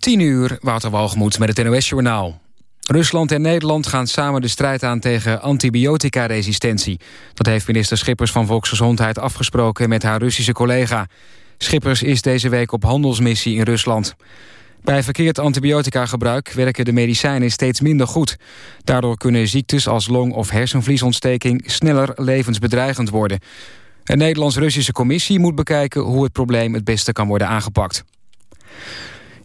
10 uur, Wouter Walgemoed met het NOS-journaal. Rusland en Nederland gaan samen de strijd aan tegen antibiotica-resistentie. Dat heeft minister Schippers van Volksgezondheid afgesproken met haar Russische collega. Schippers is deze week op handelsmissie in Rusland. Bij verkeerd antibiotica-gebruik werken de medicijnen steeds minder goed. Daardoor kunnen ziektes als long- of hersenvliesontsteking sneller levensbedreigend worden. Een Nederlands-Russische commissie moet bekijken hoe het probleem het beste kan worden aangepakt.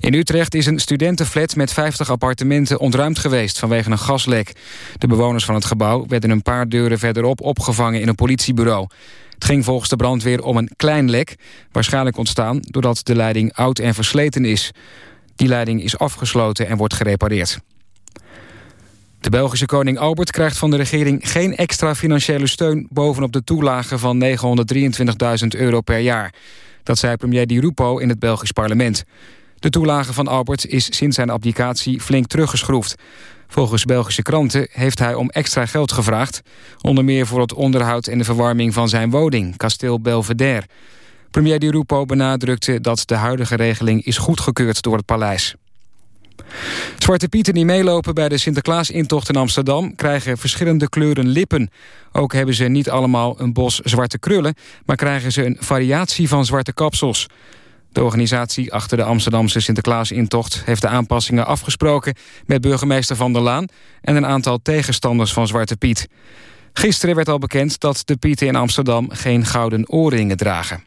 In Utrecht is een studentenflat met 50 appartementen ontruimd geweest vanwege een gaslek. De bewoners van het gebouw werden een paar deuren verderop opgevangen in een politiebureau. Het ging volgens de brandweer om een klein lek, waarschijnlijk ontstaan doordat de leiding oud en versleten is. Die leiding is afgesloten en wordt gerepareerd. De Belgische koning Albert krijgt van de regering geen extra financiële steun... bovenop de toelage van 923.000 euro per jaar. Dat zei premier Di Rupo in het Belgisch parlement. De toelage van Albert is sinds zijn abdicatie flink teruggeschroefd. Volgens Belgische kranten heeft hij om extra geld gevraagd... onder meer voor het onderhoud en de verwarming van zijn woning, kasteel Belvedere. Premier Di Rupo benadrukte dat de huidige regeling is goedgekeurd door het paleis. Zwarte Pieten die meelopen bij de Sinterklaas-intocht in Amsterdam... krijgen verschillende kleuren lippen. Ook hebben ze niet allemaal een bos zwarte krullen... maar krijgen ze een variatie van zwarte kapsels. De organisatie achter de Amsterdamse Sinterklaas-intocht... heeft de aanpassingen afgesproken met burgemeester Van der Laan... en een aantal tegenstanders van Zwarte Piet. Gisteren werd al bekend dat de Pieten in Amsterdam... geen gouden oorringen dragen.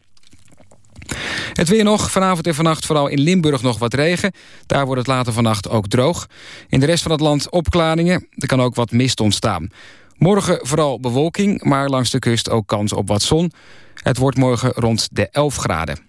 Het weer nog, vanavond en vannacht vooral in Limburg nog wat regen. Daar wordt het later vannacht ook droog. In de rest van het land opklaringen. Er kan ook wat mist ontstaan. Morgen vooral bewolking, maar langs de kust ook kans op wat zon. Het wordt morgen rond de 11 graden.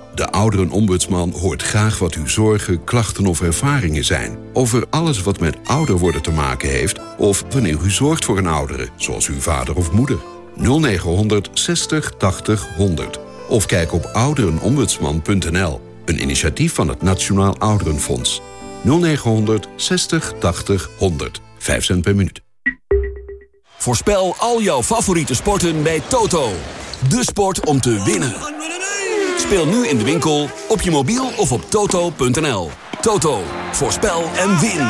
De ouderenombudsman hoort graag wat uw zorgen, klachten of ervaringen zijn. Over alles wat met ouder worden te maken heeft... of wanneer u zorgt voor een oudere, zoals uw vader of moeder. 0900 60 80 100. Of kijk op ouderenombudsman.nl. Een initiatief van het Nationaal Ouderenfonds. 0900 60 80 100. 5 cent per minuut. Voorspel al jouw favoriete sporten bij Toto. De sport om te winnen. Speel nu in de winkel, op je mobiel of op toto.nl. Toto, voorspel en win.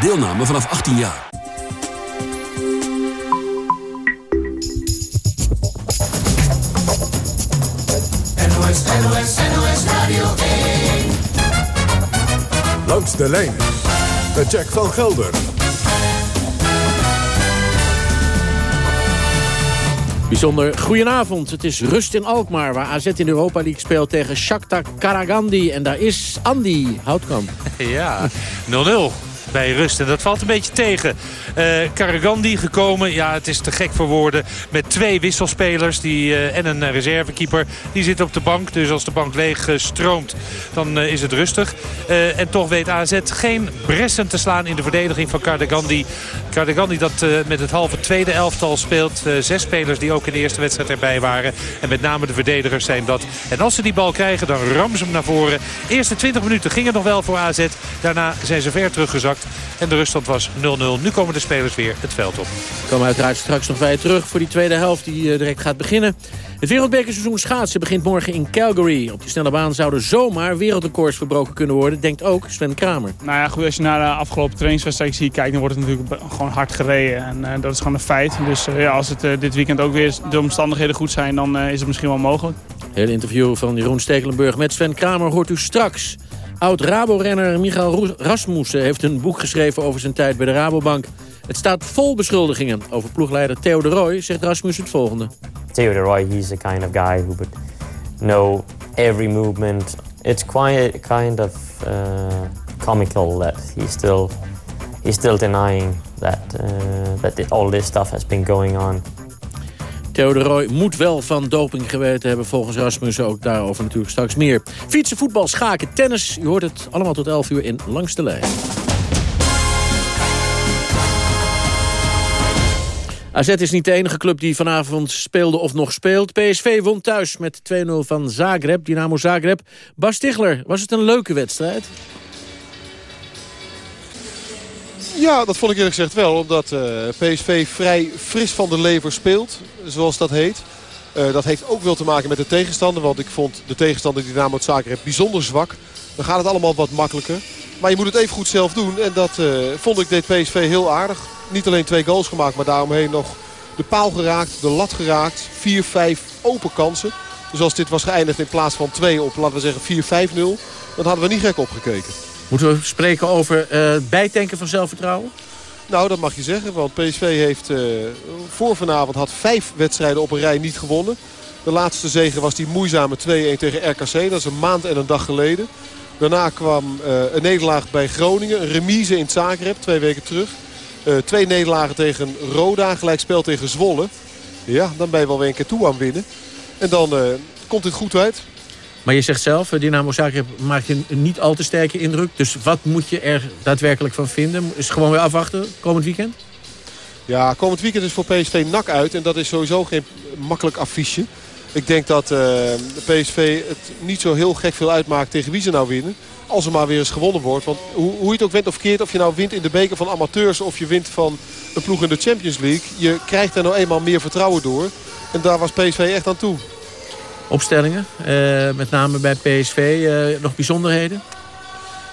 Deelname vanaf 18 jaar. NOS, NOS, NOS Radio 1. Langs de lijn. De Jack van Gelder. Bijzonder goedenavond. Het is rust in Alkmaar, waar AZ in Europa League speelt tegen Shakhtar Karagandi. En daar is Andy Houtkamp. Ja, 0-0 bij rust. En dat valt een beetje tegen. Uh, Karagandi gekomen, ja het is te gek voor woorden. Met twee wisselspelers die, uh, en een reservekeeper. Die zit op de bank. Dus als de bank leeg stroomt, dan is het rustig. en toch weet AZ geen bressen te slaan in de verdediging van Karagandi. Karagandi dat met het halve tweede elftal speelt. zes spelers die ook in de eerste wedstrijd erbij waren. En met name de verdedigers zijn dat. En als ze die bal krijgen, dan rammen ze hem naar voren. eerste 20 minuten ging het nog wel voor AZ. Daarna zijn ze ver teruggezakt. En de ruststand was 0-0. Nu komen de spelers weer het veld op. We komen uiteraard straks nog bij je terug voor die tweede helft die uh, direct gaat beginnen. Het wereldbekerseizoen schaatsen begint morgen in Calgary. Op die snelle baan zouden zomaar wereldrecords verbroken kunnen worden, denkt ook Sven Kramer. Nou ja, goed, als je naar de afgelopen trainingswedstrijd zie kijkt, dan wordt het natuurlijk gewoon hard gereden. En uh, dat is gewoon een feit. Dus uh, ja, als het uh, dit weekend ook weer de omstandigheden goed zijn, dan is het misschien wel mogelijk. Het hele interview van Jeroen Stekelenburg met Sven Kramer hoort u straks. Oud-Rabo-renner Michael Rasmussen heeft een boek geschreven over zijn tijd bij de Rabobank. Het staat vol beschuldigingen. Over ploegleider Theo de Roy zegt Rasmussen het volgende. Theo de Roy, he's the kind of guy who would know every movement. It's quite kind of uh, comical that he's still he's still denying that uh, that all this stuff has been going on. Theo de Roy moet wel van doping geweten hebben volgens Rasmussen. Ook daarover natuurlijk straks meer. Fietsen, voetbal, schaken, tennis. Je hoort het allemaal tot 11 uur in Langs de Lijn. AZ is niet de enige club die vanavond speelde of nog speelt. PSV won thuis met 2-0 van Zagreb, Dynamo Zagreb. Bas Stigler, was het een leuke wedstrijd? Ja, dat vond ik eerlijk gezegd wel. Omdat uh, PSV vrij fris van de lever speelt, zoals dat heet. Uh, dat heeft ook wel te maken met de tegenstander. Want ik vond de tegenstander Dynamo Zagreb bijzonder zwak. Dan gaat het allemaal wat makkelijker. Maar je moet het even goed zelf doen. En dat uh, vond ik deed PSV heel aardig. Niet alleen twee goals gemaakt, maar daaromheen nog de paal geraakt, de lat geraakt. 4-5 open kansen. Dus als dit was geëindigd in plaats van 2 op, laten we zeggen 4-5-0... dan hadden we niet gek opgekeken. Moeten we spreken over uh, bijtanken van zelfvertrouwen? Nou, dat mag je zeggen. Want PSV heeft uh, voor vanavond had vijf wedstrijden op een rij niet gewonnen. De laatste zege was die moeizame 2-1 tegen RKC. Dat is een maand en een dag geleden. Daarna kwam uh, een nederlaag bij Groningen. Een remise in Zagreb, twee weken terug. Uh, twee nederlagen tegen Roda, gelijkspel tegen Zwolle. Ja, dan ben je wel weer een keer toe aan winnen. En dan komt het goed uit. Maar je zegt zelf, Dynamo Zagreb maakt een niet al te sterke indruk. Dus wat moet je er daadwerkelijk van vinden? Is gewoon weer afwachten komend weekend? Ja, komend weekend is voor PSV nak uit. En dat is sowieso geen makkelijk affiche. Ik denk dat uh, PSV het niet zo heel gek veel uitmaakt tegen wie ze nou winnen. Als er maar weer eens gewonnen wordt. Want hoe, hoe je het ook wint of keert. Of je nou wint in de beker van amateurs. Of je wint van een ploeg in de Champions League. Je krijgt er nou eenmaal meer vertrouwen door. En daar was PSV echt aan toe. Opstellingen. Uh, met name bij PSV. Uh, nog bijzonderheden?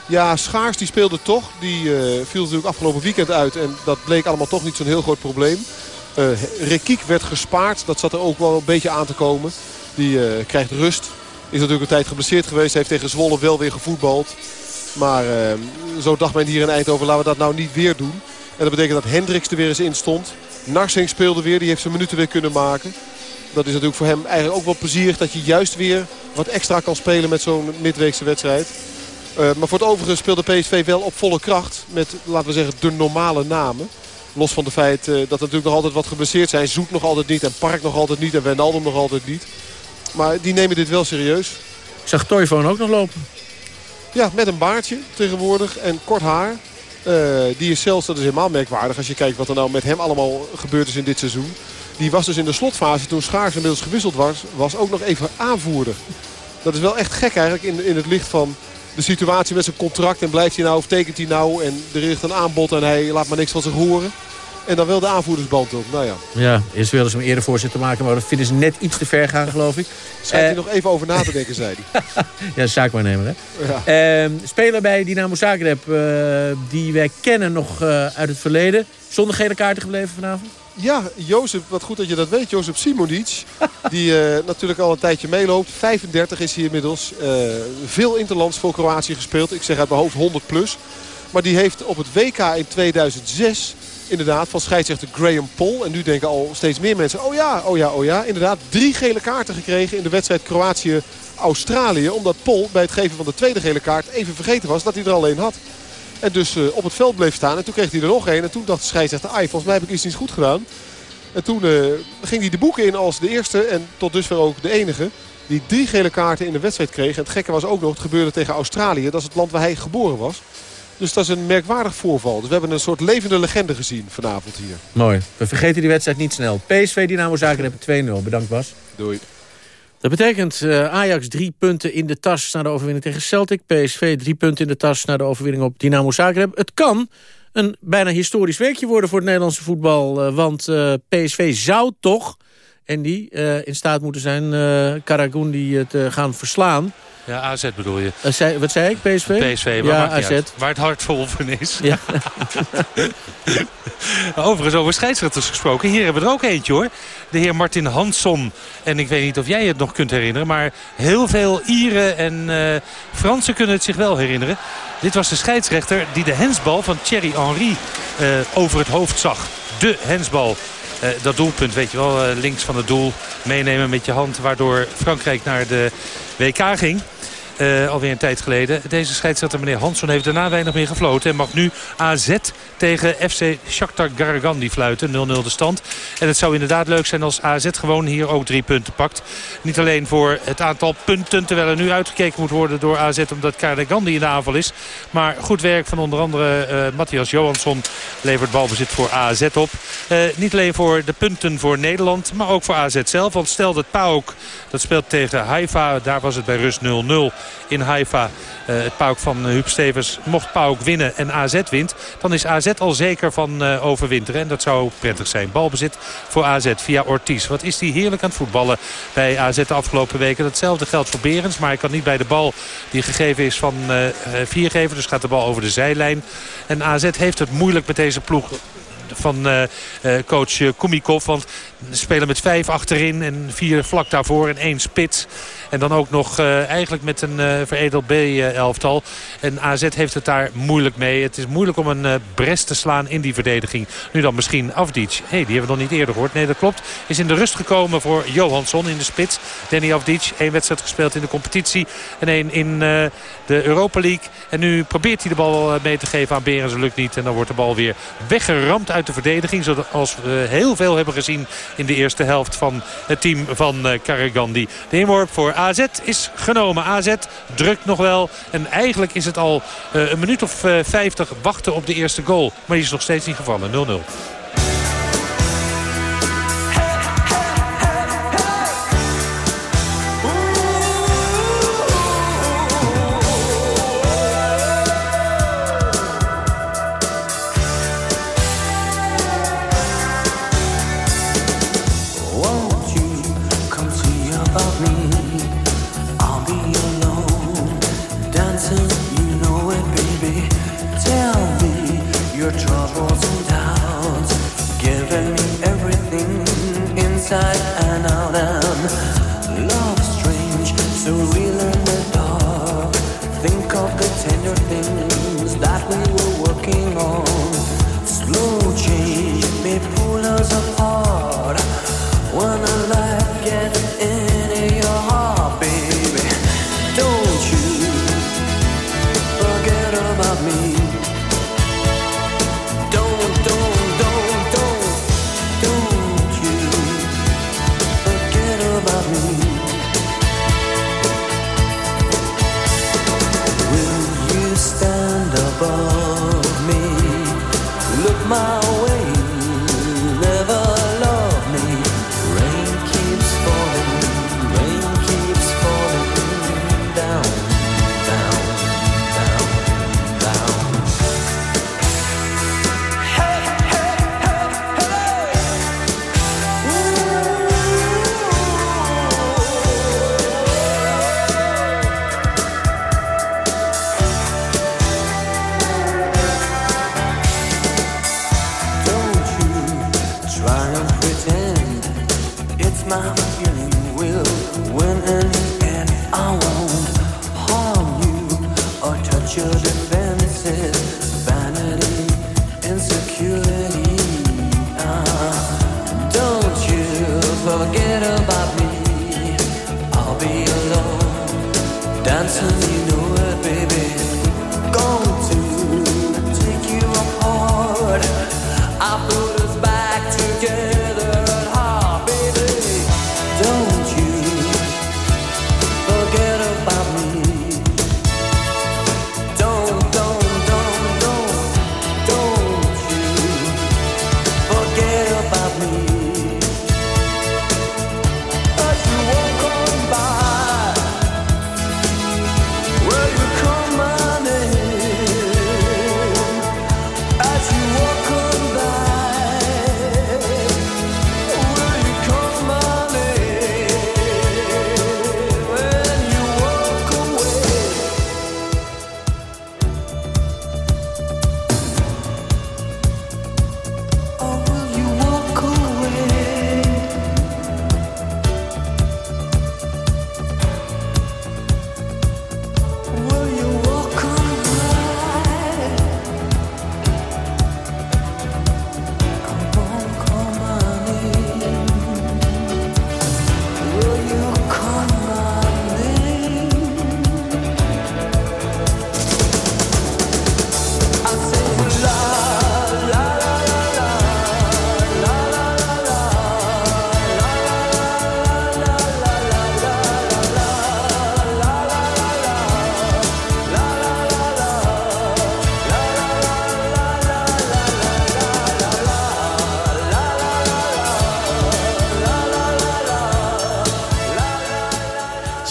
Ja, Schaars die speelde toch. Die uh, viel natuurlijk afgelopen weekend uit. En dat bleek allemaal toch niet zo'n heel groot probleem. Uh, Rekiek werd gespaard. Dat zat er ook wel een beetje aan te komen. Die krijgt rust. Is natuurlijk een tijd geblesseerd geweest. Heeft tegen Zwolle wel weer gevoetbald. Maar zo dacht men hier in Eindhoven. Laten we dat nou niet weer doen. En dat betekent dat Hendricks er weer eens in stond. Narsing speelde weer. Die heeft zijn minuten weer kunnen maken. Dat is natuurlijk voor hem eigenlijk ook wel plezierig. Dat je juist weer wat extra kan spelen met zo'n midweekse wedstrijd. Uh, maar voor het overige speelde PSV wel op volle kracht. Met, laten we zeggen, de normale namen. Los van het feit uh, dat er natuurlijk nog altijd wat geblesseerd zijn. Zoet nog altijd niet en Park nog altijd niet en Wijnaldum nog altijd niet. Maar die nemen dit wel serieus. Ik zag Toivonen ook nog lopen. Ja, met een baardje tegenwoordig en kort haar. Uh, die is zelfs, dat is helemaal merkwaardig als je kijkt wat er nou met hem allemaal gebeurd is in dit seizoen. Die was dus in de slotfase toen Schaars inmiddels gewisseld was, was ook nog even aanvoerder. Dat is wel echt gek eigenlijk in, in het licht van de situatie met zijn contract. En blijft hij nou of tekent hij nou en er ligt een aanbod en hij laat maar niks van zich horen. En dan wel de aanvoerdersband op. Nou ja. Ja, eerst wilden ze hem eerder voorzitter maken, maar dat vinden ze net iets te ver gaan, geloof ik. Schijnt uh, hij nog even over na te denken, zei hij. ja, zaakwaarnemer, hè? Ja. Uh, speler bij Dynamo Zagreb, uh, die wij kennen nog uh, uit het verleden. Zonder gele kaarten gebleven vanavond? Ja, Jozef, wat goed dat je dat weet. Jozef Simonic, die uh, natuurlijk al een tijdje meeloopt. 35 is hij inmiddels. Uh, veel interlands voor Kroatië gespeeld. Ik zeg uit mijn hoofd 100 plus. Maar die heeft op het WK in 2006 inderdaad van scheidsrechter Graham Paul. En nu denken al steeds meer mensen, oh ja, oh ja, oh ja. Inderdaad, drie gele kaarten gekregen in de wedstrijd Kroatië-Australië. Omdat Paul bij het geven van de tweede gele kaart even vergeten was dat hij er alleen had. En dus uh, op het veld bleef staan. En toen kreeg hij er nog een. En toen dacht de scheidsrechter, ai, volgens mij heb ik iets niet goed gedaan. En toen uh, ging hij de boeken in als de eerste en tot dusver ook de enige. Die drie gele kaarten in de wedstrijd kreeg. En het gekke was ook nog, het gebeurde tegen Australië. Dat is het land waar hij geboren was. Dus dat is een merkwaardig voorval. Dus we hebben een soort levende legende gezien vanavond hier. Mooi. We vergeten die wedstrijd niet snel. PSV Dynamo Zagreb 2-0. Bedankt Bas. Doei. Dat betekent uh, Ajax drie punten in de tas na de overwinning tegen Celtic. PSV drie punten in de tas na de overwinning op Dynamo Zagreb. Het kan een bijna historisch weekje worden voor het Nederlandse voetbal. Uh, want uh, PSV zou toch, en die in staat moeten zijn, Karagun die te gaan verslaan. Ja, AZ bedoel je. Uh, zei, wat zei ik? PSV? PSV, maar ja, AZ. Waar het hart vol van is. Ja. Overigens over scheidsrechters gesproken. Hier hebben we er ook eentje hoor. De heer Martin Hansson. En ik weet niet of jij het nog kunt herinneren. Maar heel veel Ieren en uh, Fransen kunnen het zich wel herinneren. Dit was de scheidsrechter die de hensbal van Thierry Henry uh, over het hoofd zag. De hensbal. Uh, dat doelpunt, weet je wel, uh, links van het doel meenemen met je hand. Waardoor Frankrijk naar de WK ging. Uh, alweer een tijd geleden. Deze scheidsrechter meneer Hansson heeft daarna weinig meer gefloten. En mag nu AZ tegen FC Shakhtar Garagandi fluiten. 0-0 de stand. En het zou inderdaad leuk zijn als AZ gewoon hier ook drie punten pakt. Niet alleen voor het aantal punten. Terwijl er nu uitgekeken moet worden door AZ omdat Garagandi in de aanval is. Maar goed werk van onder andere uh, Matthias Johansson levert balbezit voor AZ op. Uh, niet alleen voor de punten voor Nederland. Maar ook voor AZ zelf. Want stel dat PAOK dat speelt tegen Haifa. Daar was het bij rust 0-0 in Haifa. Uh, het PAOK van Huub Stevens. Mocht PAOK winnen en AZ wint. Dan is AZ al zeker van uh, overwinteren. En dat zou prettig zijn. Balbezit voor AZ via Ortiz. Wat is die heerlijk aan het voetballen bij AZ de afgelopen weken. Datzelfde geldt voor Berens. Maar hij kan niet bij de bal die gegeven is van Viergever. Dus gaat de bal over de zijlijn. En AZ heeft het moeilijk met deze ploeg van coach Kumikov. Want ze spelen met vijf achterin en vier vlak daarvoor en één spits. En dan ook nog uh, eigenlijk met een uh, veredeld B-elftal. En AZ heeft het daar moeilijk mee. Het is moeilijk om een uh, Brest te slaan in die verdediging. Nu dan misschien Afdic. Hé, hey, die hebben we nog niet eerder gehoord. Nee, dat klopt. Is in de rust gekomen voor Johansson in de spits. Danny Afdic. Eén wedstrijd gespeeld in de competitie. En één in de Europa League. En nu probeert hij de bal mee te geven aan Berens. Lukt niet. En dan wordt de bal weer weggeramd uit de verdediging. Zoals we heel veel hebben gezien in de eerste helft van het team van Karagandi. De inworp voor AZ is genomen. AZ drukt nog wel. En eigenlijk is het al uh, een minuut of uh, 50 wachten op de eerste goal. Maar die is nog steeds niet gevallen. 0-0.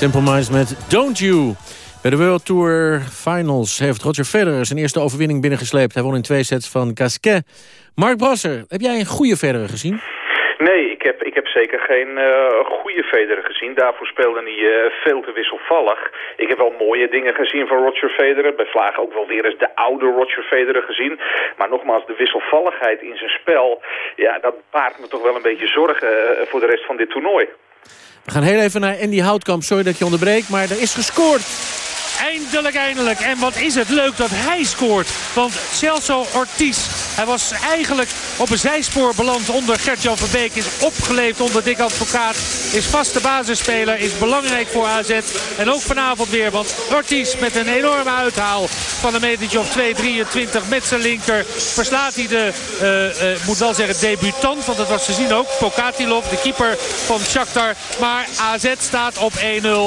Simple Minds met Don't You. Bij de World Tour Finals heeft Roger Federer zijn eerste overwinning binnengesleept. Hij won in twee sets van Gasquet. Mark Brasser, heb jij een goede Federer gezien? Nee, ik heb, ik heb zeker geen uh, goede Federer gezien. Daarvoor speelde hij uh, veel te wisselvallig. Ik heb wel mooie dingen gezien van Roger Federer. Bij Vlaag ook wel weer eens de oude Roger Federer gezien. Maar nogmaals, de wisselvalligheid in zijn spel... ja, dat baart me toch wel een beetje zorgen uh, voor de rest van dit toernooi. We gaan heel even naar Andy Houtkamp. Sorry dat je onderbreekt, maar er is gescoord. Eindelijk, eindelijk. En wat is het leuk dat hij scoort. Want Celso Ortiz, hij was eigenlijk op een zijspoor beland onder Gert-Jan Verbeek. Is opgeleefd onder Dick Advocaat. Is vaste basisspeler, is belangrijk voor AZ. En ook vanavond weer, want Ortiz met een enorme uithaal van een metertje of 2,23 met zijn linker. Verslaat hij de, uh, uh, moet wel zeggen, debutant. Want dat was te zien ook. Pokatilov, de keeper van Shakhtar. Maar AZ staat op 1-0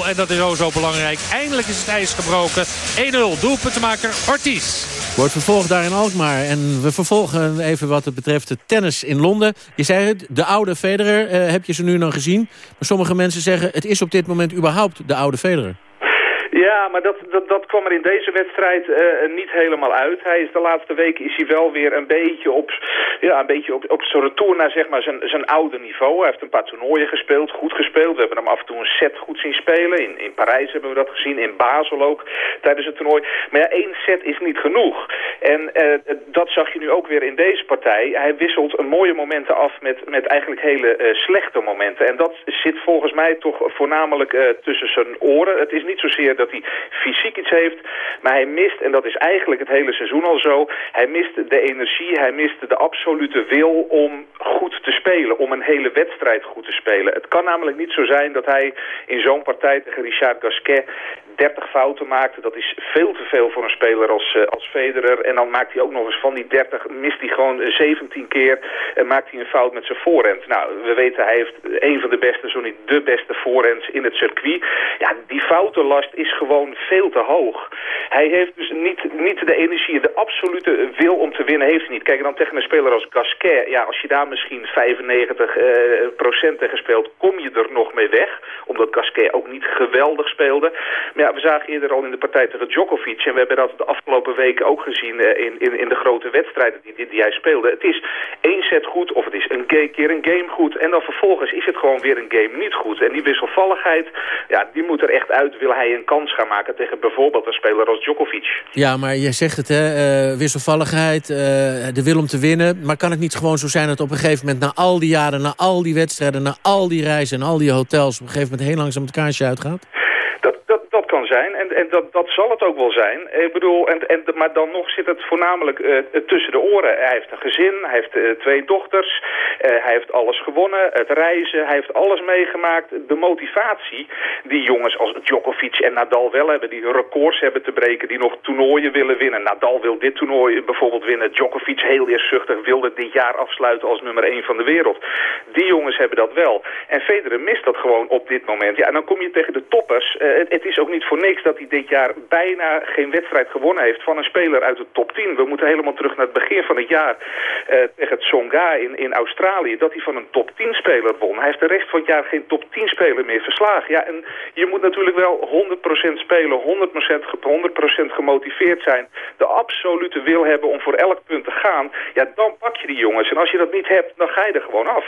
en dat is ook zo belangrijk. Eindelijk is het ijs gebroken. 1-0, doelpuntenmaker Ortiz. Wordt vervolgd daar in Alkmaar. En we vervolgen even wat het betreft het tennis in Londen. Je zei het, de oude Federer uh, heb je ze nu nog gezien. Maar sommige mensen zeggen het is op dit moment überhaupt de oude Federer. Ja, maar dat, dat, dat kwam er in deze wedstrijd uh, niet helemaal uit. Hij is de laatste weken is hij wel weer een beetje op, ja, een beetje op, op zijn retour naar zeg maar, zijn, zijn oude niveau. Hij heeft een paar toernooien gespeeld, goed gespeeld. We hebben hem af en toe een set goed zien spelen. In, in Parijs hebben we dat gezien, in Basel ook tijdens het toernooi. Maar ja, één set is niet genoeg. En uh, dat zag je nu ook weer in deze partij. Hij wisselt mooie momenten af met, met eigenlijk hele uh, slechte momenten. En dat zit volgens mij toch voornamelijk tussen zijn oren. Het is niet zozeer dat hij fysiek iets heeft. Maar hij mist, en dat is eigenlijk het hele seizoen al zo... hij mist de energie, hij mist de absolute wil om goed te spelen. Om een hele wedstrijd goed te spelen. Het kan namelijk niet zo zijn dat hij in zo'n partij tegen Richard Gasquet 30 fouten maakte. Dat is veel te veel voor een speler als, uh, als Federer. En dan maakt hij ook nog eens van die 30, mist hij gewoon 17 keer en maakt hij een fout met zijn voorhand. Nou, we weten hij heeft een van de beste, zo niet de beste voorhands in het circuit. Ja, die foutenlast is gewoon veel te hoog. Hij heeft dus niet, niet de energie, de absolute wil om te winnen heeft hij niet. Kijk, dan tegen een speler als Gasquet, ja, als je daar misschien 95 uh, procent tegen speelt, kom je er nog mee weg. Omdat Gasquet ook niet geweldig speelde. Maar ja, we zagen eerder al in de partij tegen Djokovic. En we hebben dat de afgelopen weken ook gezien uh, in, in, in de grote wedstrijden die, die, hij speelde. Het is één set goed of het is een keer een game goed. En dan vervolgens is het gewoon weer een game niet goed. En die wisselvalligheid, ja, die moet er echt uit. Wil hij een kans gaan maken tegen bijvoorbeeld een speler als Djokovic. Ja, maar je zegt het, hè, uh, wisselvalligheid, uh, de wil om te winnen. Maar kan het niet gewoon zo zijn dat op een gegeven moment... na al die jaren, na al die wedstrijden, na al die reizen en al die hotels... op een gegeven moment heel langzaam het kaarsje uitgaat? Zijn en, en dat, dat zal het ook wel zijn. Ik bedoel, en, en, maar dan nog zit het voornamelijk uh, tussen de oren. Hij heeft een gezin, hij heeft uh, twee dochters, uh, hij heeft alles gewonnen, het reizen, hij heeft alles meegemaakt. De motivatie die jongens als Djokovic en Nadal wel hebben, die records hebben te breken, die nog toernooien willen winnen. Nadal wil dit toernooi bijvoorbeeld winnen. Djokovic, heel eerzuchtig, wilde dit jaar afsluiten als nummer 1 van de wereld. Die jongens hebben dat wel. En Federer mist dat gewoon op dit moment. Ja, en dan kom je tegen de toppers. Het, het is ook niet voor niks dat hij dit jaar bijna geen wedstrijd gewonnen heeft van een speler uit de top 10. We moeten helemaal terug naar het begin van het jaar uh, tegen het Songa in, in Australië, dat hij van een top 10 speler won. Hij heeft de rest van het jaar geen top 10 speler meer verslagen. Ja, en je moet natuurlijk wel 100% spelen, 100%, 100 gemotiveerd zijn, de absolute wil hebben om voor elk punt te gaan. Ja, dan pak je die jongens. En als je dat niet hebt, dan ga je er gewoon af.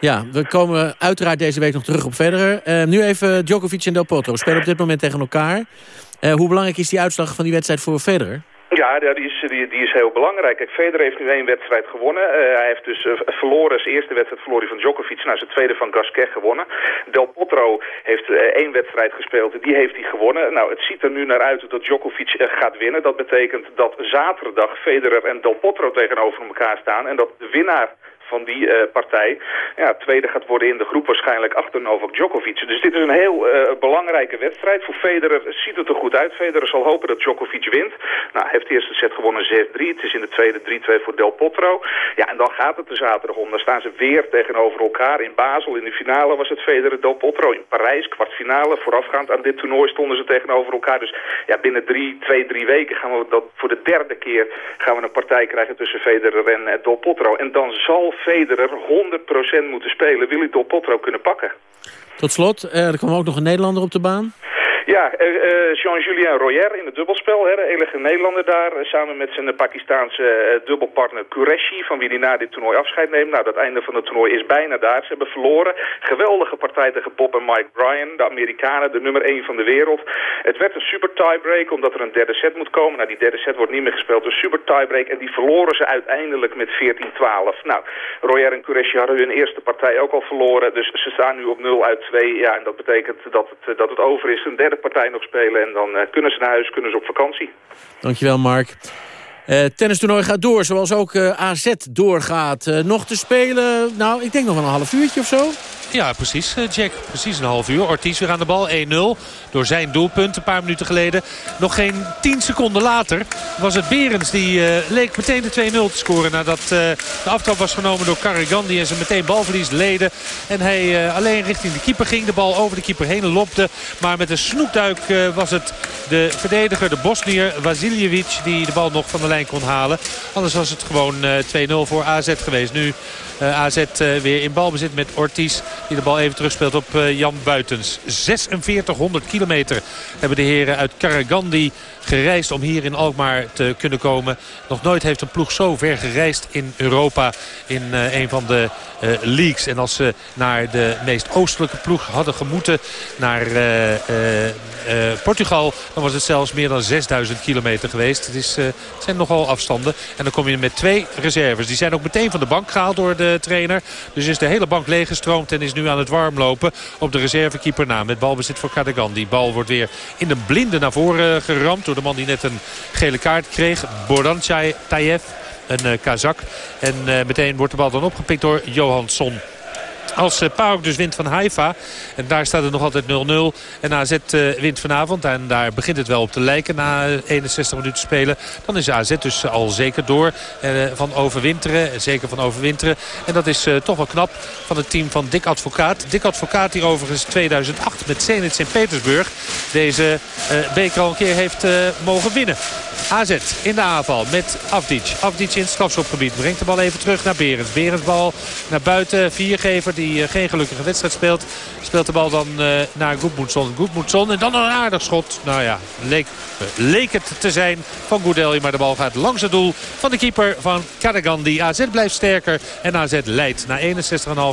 Ja, we komen uiteraard deze week nog terug op Federer. Uh, nu even Djokovic en Del Potro spelen op dit moment tegen elkaar. Uh, hoe belangrijk is die uitslag van die wedstrijd voor Federer? Ja, die is, die, is heel belangrijk. Kijk, Federer heeft nu één wedstrijd gewonnen. Uh, hij heeft dus verloren, zijn eerste wedstrijd verloren van Djokovic. Nou, zijn tweede van Gasquet gewonnen. Del Potro heeft één wedstrijd gespeeld. Die heeft hij gewonnen. Nou, het ziet er nu naar uit dat Djokovic gaat winnen. Dat betekent dat zaterdag Federer en Del Potro tegenover elkaar staan. En dat de winnaar van die uh, partij ja, tweede gaat worden in de groep waarschijnlijk achter Novak Djokovic. Dus dit is een heel uh, belangrijke wedstrijd. Voor Federer ziet het er goed uit. Federer zal hopen dat Djokovic wint. Nou, heeft de eerste set gewonnen 6-3. Het is in de tweede 3-2 voor Del Potro. Ja, en dan gaat het de zaterdag om. Dan staan ze weer tegenover elkaar. In Basel in de finale was het Federer Del Potro. In Parijs, kwartfinale. Voorafgaand aan dit toernooi stonden ze tegenover elkaar. Dus ja, binnen drie, twee, drie weken gaan we dat voor de derde keer gaan we een partij krijgen tussen Federer en uh, Del Potro. En dan zal Federer 100% moeten spelen... wil hij Del Potro kunnen pakken. Tot slot, er kwam ook nog een Nederlander op de baan. Ja, uh, Jean-Julien Royer in het dubbelspel. Hè, de Nederlander daar. Uh, samen met zijn Pakistaanse dubbelpartner Qureshi. Van wie hij na dit toernooi afscheid neemt. Nou, dat einde van het toernooi is bijna daar. Ze hebben verloren. Geweldige partij tegen Bob en Mike Bryan. De Amerikanen, de nummer 1 van de wereld. Het werd een super tiebreak. Omdat er een derde set moet komen. Nou, die derde set wordt niet meer gespeeld. Dus super tiebreak. En die verloren ze uiteindelijk met 14-12. Nou, Royer en Qureshi hadden hun eerste partij ook al verloren. Dus ze staan nu op 0 uit 2. Ja, en dat betekent dat het, dat het over is. Een derde partij nog spelen. En dan uh, kunnen ze naar huis, kunnen ze op vakantie. Dankjewel Mark. Uh, tennistoernooi gaat door, zoals ook uh, AZ doorgaat. nog te spelen, nou, ik denk nog wel een half uurtje of zo. Ja, precies, Jack. Precies een half uur. Ortiz weer aan de bal, 1-0. Door zijn doelpunt een paar minuten geleden. Nog geen 10 seconden later was het Berends. Die leek meteen de 2-0 te scoren. Nadat de aftrap was genomen door Carrigandi. En ze meteen balverlies leden. En hij alleen richting de keeper ging. De bal over de keeper heen lopte. Maar met een snoekduik was het de verdediger, de Bosnier Vasiljevic. Die de bal nog van de lijn kon halen. Anders was het gewoon 2-0 voor AZ geweest. Nu uh, AZ uh, weer in balbezit met Ortiz. Die de bal even terugspeelt op uh, Jan Buitens. 4600 kilometer hebben de heren uit Karagandi gereisd om hier in Alkmaar te kunnen komen. Nog nooit heeft een ploeg zo ver gereisd in Europa in een van de uh, leagues. En als ze naar de meest oostelijke ploeg hadden gemoeten, naar Portugal, dan was het zelfs meer dan 6000 kilometer geweest. Het, is, het zijn nogal afstanden. En dan kom je met twee reserves. Die zijn ook meteen van de bank gehaald door de trainer. Dus is de hele bank leeggestroomd en is nu aan het warmlopen op de reservekeeper na. Met balbezit voor Cadogan. Die bal wordt weer in de blinde naar voren geramd door de man die net een gele kaart kreeg. Boran Tayev, een uh, Kazak. En uh, meteen wordt de bal dan opgepikt door Johansson. Als uh, PAOK dus wint van Haifa. En daar staat het nog altijd 0-0. En AZ uh, wint vanavond. En daar begint het wel op te lijken na 61 minuten spelen. Dan is AZ dus al zeker door van overwinteren. Zeker van overwinteren. En dat is toch wel knap van het team van Dick Advocaat. Dick Advocaat die overigens 2008 met Zenit Sint-Petersburg deze beker al een keer heeft mogen winnen. AZ in de aanval met Afdic. Afdic in het strafschopgebied. Brengt de bal even terug naar Berends. Berends bal naar buiten. Viergever die uh, geen gelukkige wedstrijd speelt. Speelt de bal dan uh, naar Goedmoedson. Goedmoedson en dan een aardig schot. Nou ja, leek, uh, leek het te zijn van Goudelje. Maar de bal gaat langs het doel van de keeper van Kadagandi. AZ blijft sterker en AZ leidt na 61,5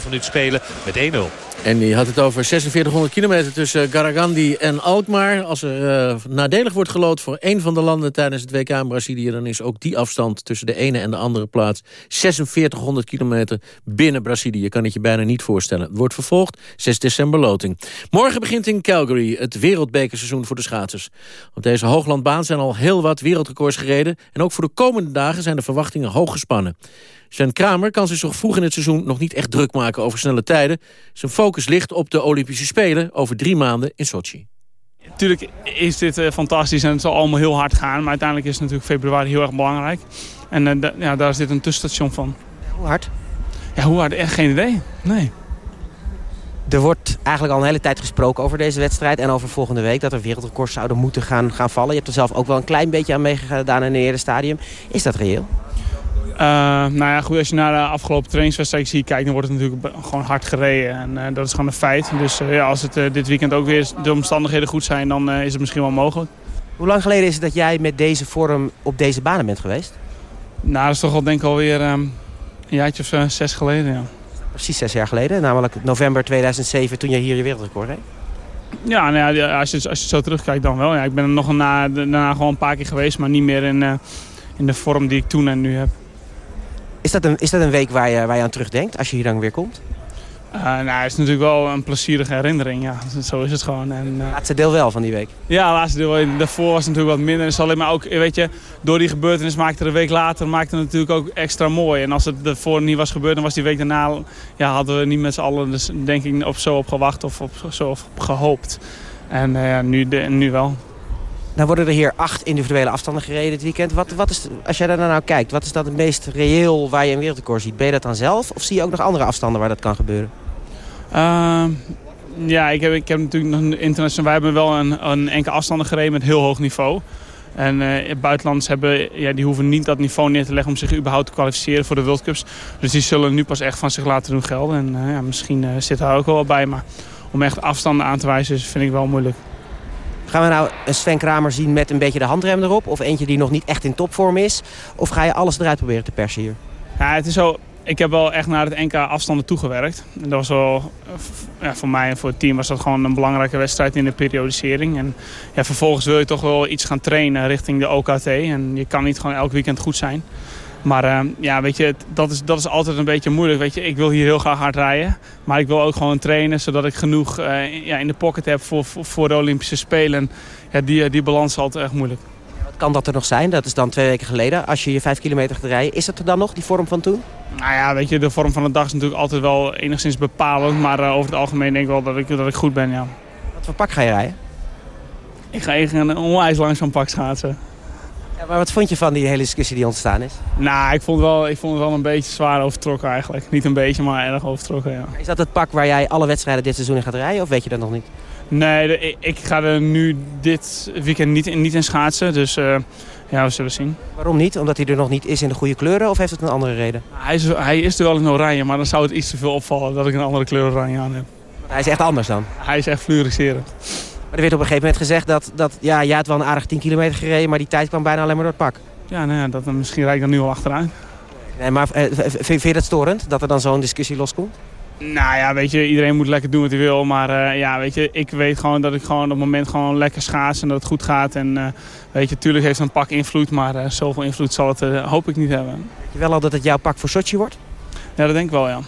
minuten spelen met 1-0. En die had het over 4600 kilometer tussen Garagandi en Alkmaar. Als er nadelig wordt gelood voor één van de landen tijdens het WK in Brazilië... dan is ook die afstand tussen de ene en de andere plaats 4600 kilometer binnen Brazilië. Je kan het je bijna niet voorstellen. Het wordt vervolgd, 6 december loting. Morgen begint in Calgary het wereldbekerseizoen voor de schaatsers. Op deze hooglandbaan zijn al heel wat wereldrecords gereden... en ook voor de komende dagen zijn de verwachtingen hoog gespannen. Sven Kramer kan zich zo vroeg in het seizoen nog niet echt druk maken over snelle tijden. Zijn focus ligt op de Olympische Spelen over drie maanden in Sochi. Natuurlijk is dit uh, fantastisch en het zal allemaal heel hard gaan. Maar uiteindelijk is natuurlijk februari heel erg belangrijk. En uh, ja, daar is dit een tussenstation van. Hoe hard? Ja, hoe hard? Echt geen idee. Nee. Er wordt eigenlijk al een hele tijd gesproken over deze wedstrijd... en over volgende week dat er wereldrecords zouden moeten gaan, gaan vallen. Je hebt er zelf ook wel een klein beetje aan meegedaan in het eerder stadium. Is dat reëel? Uh, nou ja, goed, als je naar de afgelopen trainingswedstrijd zie kijkt, dan wordt het natuurlijk gewoon hard gereden. En uh, dat is gewoon een feit. Dus uh, ja, als het dit weekend ook weer de omstandigheden goed zijn, dan is het misschien wel mogelijk. Hoe lang geleden is het dat jij met deze vorm op deze banen bent geweest? Nou, dat is toch al denk ik alweer een jaartje of zes geleden, ja. Precies zes jaar geleden, namelijk november 2007 toen je hier je wereldrecord reed. Ja, nou ja als, je, als je zo terugkijkt dan wel. Ja. Ik ben er nog na, daarna gewoon een paar keer geweest, maar niet meer in, in de vorm die ik toen en nu heb. Is dat een, is dat een week waar je, waar je aan terugdenkt als je hier dan weer komt? Uh, nou, het is natuurlijk wel een plezierige herinnering. Ja, zo is het gewoon. En, uh... Laatste deel wel van die week? Ja, laatste deel wel. Daarvoor was het natuurlijk wat minder. alleen maar ook, weet je, door die gebeurtenis maakte er een week later maakte het natuurlijk ook extra mooi. En als het ervoor niet was gebeurd, dan was die week daarna... Ja, hadden we niet met z'n allen dus, denk ik op zo op gewacht of op, zo op gehoopt. En uh, nu, de, nu wel. Dan worden er hier acht individuele afstanden gereden dit weekend. Wat, wat is, als jij daar nou kijkt, wat is dat het meest reëel waar je een wereldrecord ziet? Ben je dat dan zelf of zie je ook nog andere afstanden waar dat kan gebeuren? Uh, ja, ik heb, ik heb natuurlijk nog internationaal... Wij hebben wel een, een enkele afstanden gereden met heel hoog niveau. En uh, buitenlanders hebben, ja, die hoeven niet dat niveau neer te leggen om zich überhaupt te kwalificeren voor de World Cups. Dus die zullen nu pas echt van zich laten doen gelden. En uh, ja, misschien uh, zit daar ook wel bij. Maar om echt afstanden aan te wijzen vind ik wel moeilijk. Gaan we nou Sven Kramer zien met een beetje de handrem erop? Of eentje die nog niet echt in topvorm is? Of ga je alles eruit proberen te persen hier? Ja, het is zo ik heb wel echt naar het NK afstanden toegewerkt. En dat was wel, ja, voor mij en voor het team was dat gewoon een belangrijke wedstrijd in de periodisering. En ja, vervolgens wil je toch wel iets gaan trainen richting de OKT. En je kan niet gewoon elk weekend goed zijn. Maar uh, ja, weet je, dat is, dat is altijd een beetje moeilijk. Weet je, ik wil hier heel graag hard rijden. Maar ik wil ook gewoon trainen zodat ik genoeg uh, ja, in de pocket heb voor, voor, de Olympische Spelen. Ja, die, die balans is altijd echt moeilijk. Kan dat er nog zijn? Dat is dan twee weken geleden. Als je je vijf kilometer gaat rijden, is dat er dan nog, die vorm van toen? Nou ja, weet je, de vorm van de dag is natuurlijk altijd wel enigszins bepalend. Maar uh, over het algemeen denk ik wel dat ik, dat ik goed ben, ja. Wat voor pak ga je rijden? Ik ga even een onwijs langzaam pak schaatsen. Ja, maar wat vond je van die hele discussie die ontstaan is? Nou, ik vond, wel, ik vond het wel een beetje zwaar overtrokken eigenlijk. Niet een beetje, maar erg overtrokken, ja. Is dat het pak waar jij alle wedstrijden dit seizoen in gaat rijden of weet je dat nog niet? Nee, ik ga er nu dit weekend niet in, niet in schaatsen. Dus uh, ja, we zullen zien. Waarom niet? Omdat hij er nog niet is in de goede kleuren of heeft het een andere reden? Hij is, hij is er wel in oranje, maar dan zou het iets te veel opvallen dat ik een andere kleur oranje aan heb. Hij is echt anders dan? Hij is echt fluoriserend. Maar er werd op een gegeven moment gezegd dat, dat ja, jij had wel een aardig 10 kilometer gereden, maar die tijd kwam bijna alleen maar door het pak. Ja, nou ja dat, misschien rijd ik dan nu al achteruit. Nee, maar eh, vind je dat storend, dat er dan zo'n discussie loskomt? Nou ja, weet je, iedereen moet lekker doen wat hij wil. Maar uh, ja, weet je, ik weet gewoon dat ik gewoon op het moment gewoon lekker schaats en dat het goed gaat. En uh, weet je, tuurlijk heeft een pak invloed, maar uh, zoveel invloed zal het hoop ik niet hebben. Weet je wel al dat het jouw pak voor Sochi wordt? Ja, dat denk ik wel, ja.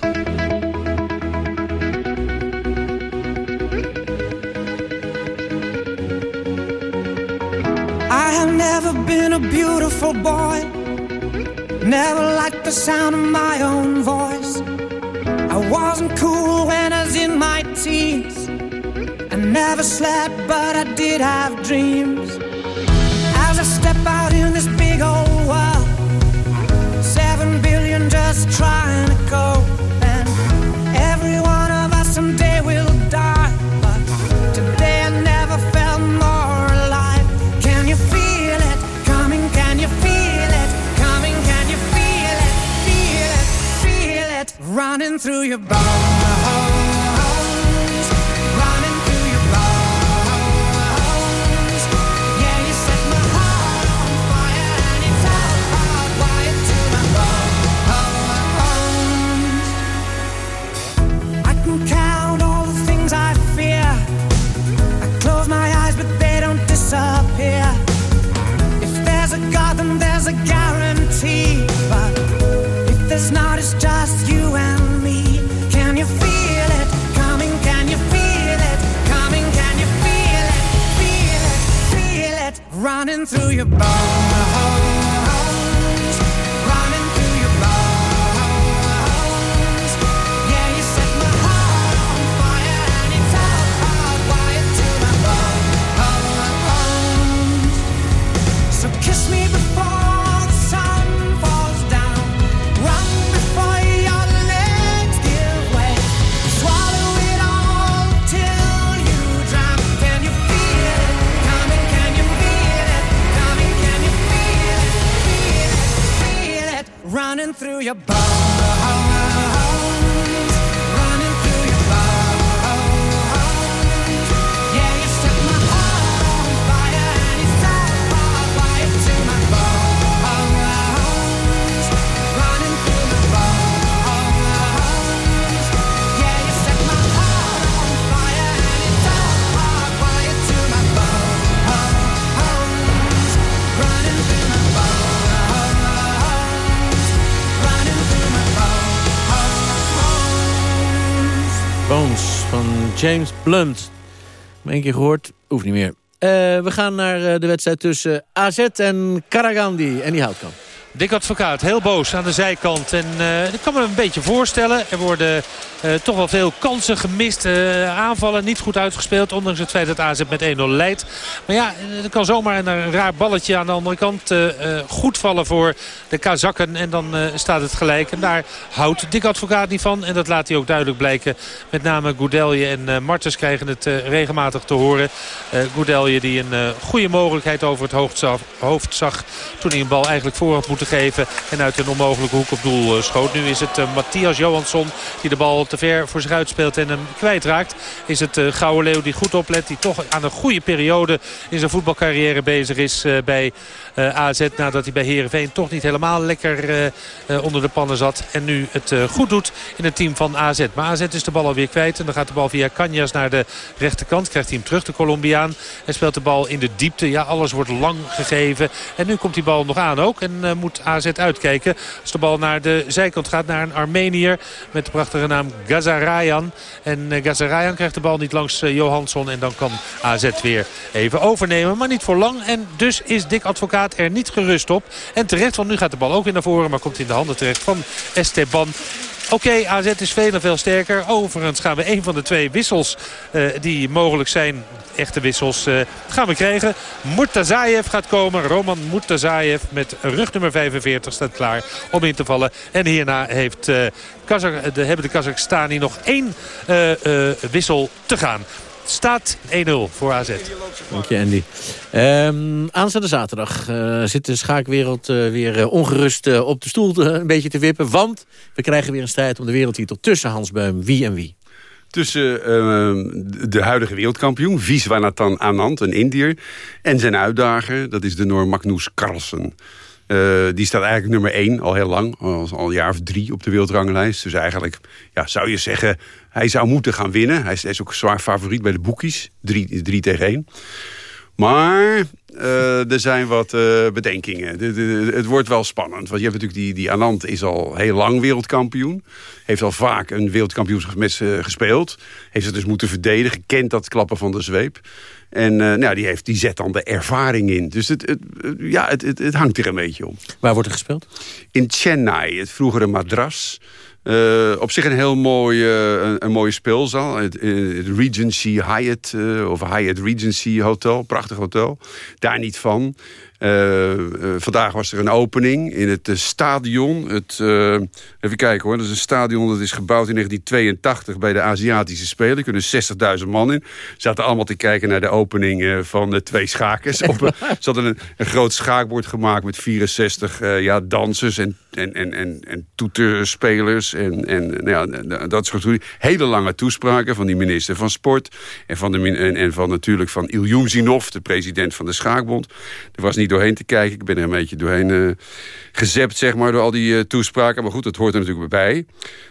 I have never been a beautiful boy Never liked the sound of my own voice wasn't cool when I was in my teens. I never slept, but I did have dreams. As I step out in this big old world, seven billion just trying to go. And every running through your bones. Through your bones. James Blunt. Één keer gehoord, hoeft niet meer. Eh, we gaan naar eh, de wedstrijd tussen AZ en Karagandi. En die houdt kan. Dick Advocaat, heel boos aan de zijkant. En uh, ik kan me een beetje voorstellen. Er worden uh, toch wel veel kansen gemist. Uh, aanvallen niet goed uitgespeeld. Ondanks het feit dat AZ met 1-0 leidt. Maar ja, er kan zomaar een, een, raar balletje aan de andere kant goed vallen voor de Kazakken. En dan staat het gelijk. En daar houdt Dick Advocaat niet van. En dat laat hij ook duidelijk blijken. Met name Goudelje en Martens krijgen het regelmatig te horen. Goudelje die een goede mogelijkheid over het hoofd zag, hoofd zag. Toen hij een bal eigenlijk voor had moeten geven. En uit een onmogelijke hoek op doel schoot. Nu is het Matthias Johansson die de bal te ver voor zich uitspeelt en hem kwijtraakt. Is het uh, Gouden Leeuw die goed oplet. Die toch aan een goede periode in zijn voetbalcarrière bezig is bij eh, AZ. Nadat hij bij Heerenveen toch niet helemaal lekker onder de pannen zat. En nu het goed doet in het team van AZ. Maar AZ is de bal alweer kwijt. En dan gaat de bal via Canjas naar de rechterkant. Krijgt hij hem terug, de Colombiaan. En speelt de bal in de diepte. Ja, alles wordt lang gegeven. En nu komt die bal nog aan ook. En moet AZ uitkijken. Als de bal naar de zijkant gaat naar een Armenier. Met de prachtige naam Gazarayan. En uh, Gazarayan krijgt de bal niet langs uh, Johansson. En dan kan AZ weer even overnemen. Maar niet voor lang. En dus is Dick Advocaat er niet gerust op. En terecht, want nu gaat de bal ook weer naar voren. Maar komt in de handen terecht van Esteban. Oké, AZ is veel en veel sterker. Overigens gaan we een van de twee wissels uh, die mogelijk zijn, echte wissels, uh, gaan we krijgen. Murtazaev gaat komen. Roman Murtazaev met rug nummer 45 staat klaar om in te vallen. En hierna heeft, uh, Kazak, de, hebben de Kazachstani nog één wissel te gaan staat 1-0 voor AZ. Dank je Andy. Um, aanstaande zaterdag uh, zit de schaakwereld uh, weer uh, ongerust op de stoel een beetje te wippen. Want we krijgen weer een strijd om de wereldtitel tussen Hans Beum, wie en wie. Tussen ehm, de huidige wereldkampioen, Viswanathan Anand, een Indiër... en zijn uitdager, dat is de Noor Magnus Carlsen. Die staat eigenlijk nummer 1 al heel lang. Al, al een jaar of drie op de wereldranglijst. Dus eigenlijk ja, zou je zeggen hij zou moeten gaan winnen. Hij is, ook zwaar favoriet bij de boekies. 3 tegen 1. Maar uh, er zijn wat uh, bedenkingen. De, de, het wordt wel spannend. Want je hebt natuurlijk die, die Anand is al heel lang wereldkampioen. Heeft al vaak een wereldkampioenschap uh, gespeeld. Heeft het dus moeten verdedigen. Kent dat klappen van de zweep. En nou, die, heeft, die zet dan de ervaring in. Dus het, het, ja, het, het, het hangt er een beetje om. Waar wordt er gespeeld? In Chennai, het vroegere Madras. Uh, op zich een heel mooie, een, een mooie speelzaal. Het, het Regency Hyatt, of Hyatt Regency Hotel. Prachtig hotel. Daar niet van. Uh, vandaag was er een opening in het stadion. Het, even kijken hoor, dat is een stadion dat is gebouwd in 1982 bij de Aziatische Spelen. Er kunnen 60.000 man in. Ze zaten allemaal te kijken naar de opening van de twee schakers. Op ze hadden een, een, groot schaakbord gemaakt met 64 ja, dansers en, en, en, en, en toeterspelers. En, en nou ja, dat soort hele lange toespraken van die minister van Sport. En van, de, en, en van natuurlijk van Ilyumzinov, de president van de Schaakbond. Er was niet doorheen te kijken. Ik ben er een beetje doorheen uh, gezept, zeg maar, door al die uh, toespraken. Maar goed, dat hoort er natuurlijk bij.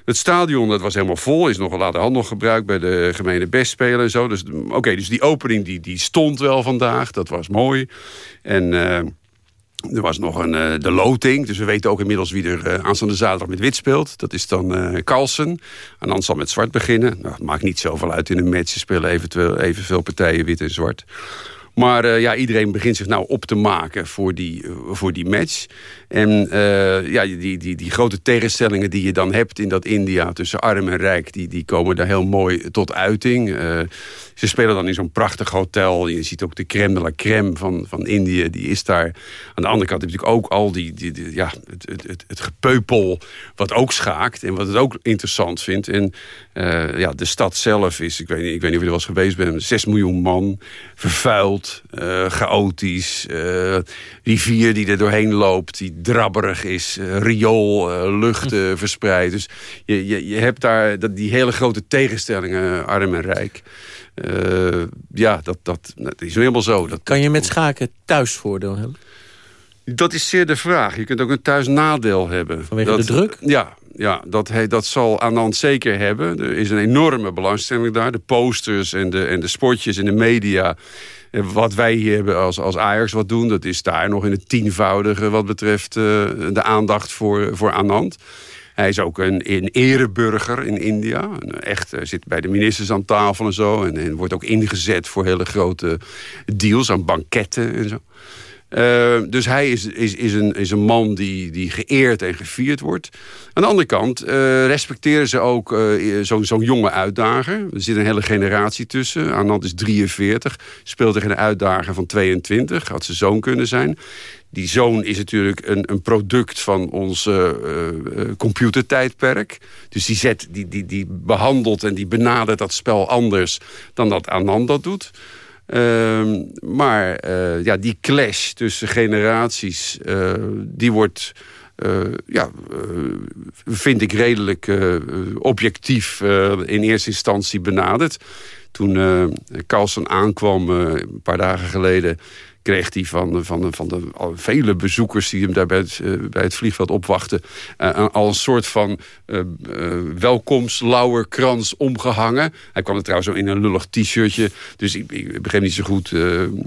Het stadion, dat was helemaal vol. Is nog later hand nog gebruikt bij de gemeene bestspelen en zo. Dus oké, dus die opening die, die stond wel vandaag. Dat was mooi. En... Uh, er was nog een, de loting. Dus we weten ook inmiddels wie er aanstaande zaterdag met wit speelt. Dat is dan uh, Carlsen. En dan zal met zwart beginnen. Nou, maakt niet zoveel uit in een match. Ze spelen eventueel evenveel partijen wit en zwart. Maar uh, ja, iedereen begint zich nou op te maken voor die, uh, voor die match. En uh, ja, die, die, die grote tegenstellingen die je dan hebt in dat India tussen arm en rijk... die, die komen daar heel mooi tot uiting. Ze spelen dan in zo'n prachtig hotel. Je ziet ook de crème de la crème van, van Indië. Die is daar. Aan de andere kant heb je natuurlijk ook al die, die, ja, het, het, het, gepeupel wat ook schaakt. En wat het ook interessant vindt. En uh, ja, de stad zelf is, ik weet niet, ik weet niet of je er was geweest bent, 6 miljoen man. Vervuild, uh, chaotisch. Uh, rivier die er doorheen loopt, die drabberig is. riool, lucht verspreid. Dus je, je, je hebt daar dat, die hele grote tegenstellingen, arm en rijk. Uh, ja, dat, dat, dat is helemaal zo. Dat, kan je met schaken thuisvoordeel hebben? Dat is zeer de vraag. Je kunt ook een thuisnadeel hebben. Vanwege dat, de druk? Ja, ja dat, hij, dat zal Anand zeker hebben. Er is een enorme belangstelling daar. De posters en de, en de spotjes en de media. Wat wij hier hebben als, als Ajax wat doen... dat is daar nog in het tienvoudige wat betreft uh, de aandacht voor, voor Anand. Hij is ook een, een ereburger in India. Echt uh, zit bij de ministers aan tafel en zo. En, wordt ook ingezet voor hele grote deals aan banketten en zo. Uh, dus hij is, is, is, een, is een man die, die geëerd en gevierd wordt. Aan de andere kant uh, respecteren ze ook zo'n zo jonge uitdager. Er zit een hele generatie tussen. Anand is 43, speelt tegen een uitdager van 22. Had zijn zoon kunnen zijn. Die zoon is natuurlijk een, een product van ons computertijdperk. Dus die, zet, die, die, die behandelt en die benadert dat spel anders dan dat Anand dat doet. Uh, maar ja, die clash tussen generaties, die wordt, ja, vind ik redelijk objectief in eerste instantie benaderd. Toen Carlsen aankwam, een paar dagen geleden, kreeg hij van, van, van de vele bezoekers die hem daar bij het, uh, bij het vliegveld opwachten... Uh, al een soort van uh, welkomstlauwerkrans omgehangen. Hij kwam er trouwens in een lullig t-shirtje. Dus ik, ik begreep niet zo goed hoe,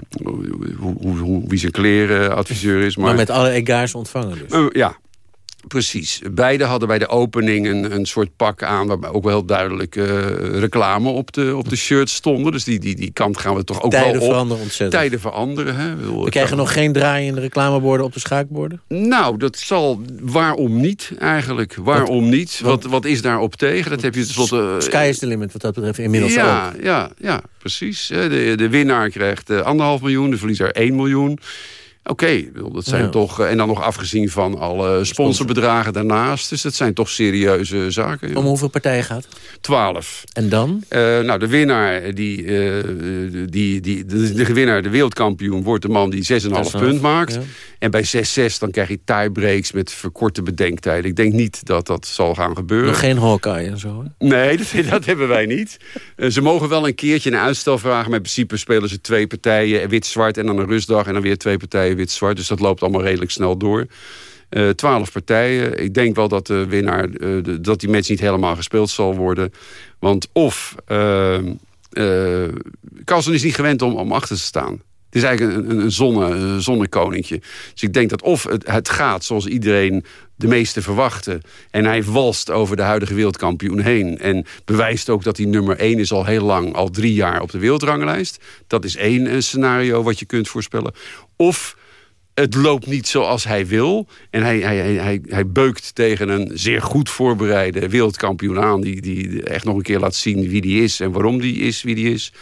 hoe, hoe, wie zijn klerenadviseur is. Maar, maar met alle egaars ontvangen dus? ja, Precies. Beide hadden bij de opening een, een soort pak aan... waarbij ook wel heel duidelijk uh, reclame op de, op de shirt stonden. Dus die, die, die kant gaan we toch ook Tijden wel op. veranderen ontzettend. Tijden veranderen. Hè. We krijgen nog geen draaiende reclameborden op de schaakborden? Nou, dat zal... Waarom niet eigenlijk? Waarom wat, niet? Wat, wat is daarop tegen? Dat heb je tenslotte... Uh, Sky is the limit wat dat betreft inmiddels ja, ook. Ja, ja, precies. De, de winnaar krijgt uh, anderhalf miljoen, de verliezer 1 miljoen. Oké, okay, dat zijn ja. toch. En dan nog afgezien van alle sponsorbedragen daarnaast. Dus dat zijn toch serieuze zaken. Ja. Om hoeveel partijen gaat het? Twaalf. En dan? Uh, nou, de winnaar, die, uh, die, die, de, de winnaar, de wereldkampioen, wordt de man die 6,5 punt maakt. Ja. En bij 6-6 dan krijg je tiebreaks met verkorte bedenktijden. Ik denk niet dat dat zal gaan gebeuren. Nog geen Hawkeye en zo? Hè? Nee, dat, dat hebben wij niet. Uh, ze mogen wel een keertje een uitstel vragen. Maar in principe spelen ze twee partijen, wit-zwart en dan een rustdag. En dan weer twee partijen wit-zwart. Dus dat loopt allemaal redelijk snel door. Twaalf uh, partijen. Ik denk wel dat de winnaar, de, dat die match niet helemaal gespeeld zal worden. Want of uh, is niet gewend om, om achter te staan. Het is eigenlijk een, een, zonne, een zonnekoninkje. Dus ik denk dat of het, het gaat zoals iedereen de meeste verwachten. En hij walst over de huidige wereldkampioen heen. En bewijst ook dat hij nummer 1 is al heel lang, al drie jaar op de wereldranglijst. Dat is één scenario wat je kunt voorspellen. Of het loopt niet zoals hij wil. En hij, hij, hij, hij beukt tegen een zeer goed voorbereide wereldkampioen aan... Die, die echt nog een keer laat zien wie die is en waarom die is wie die is.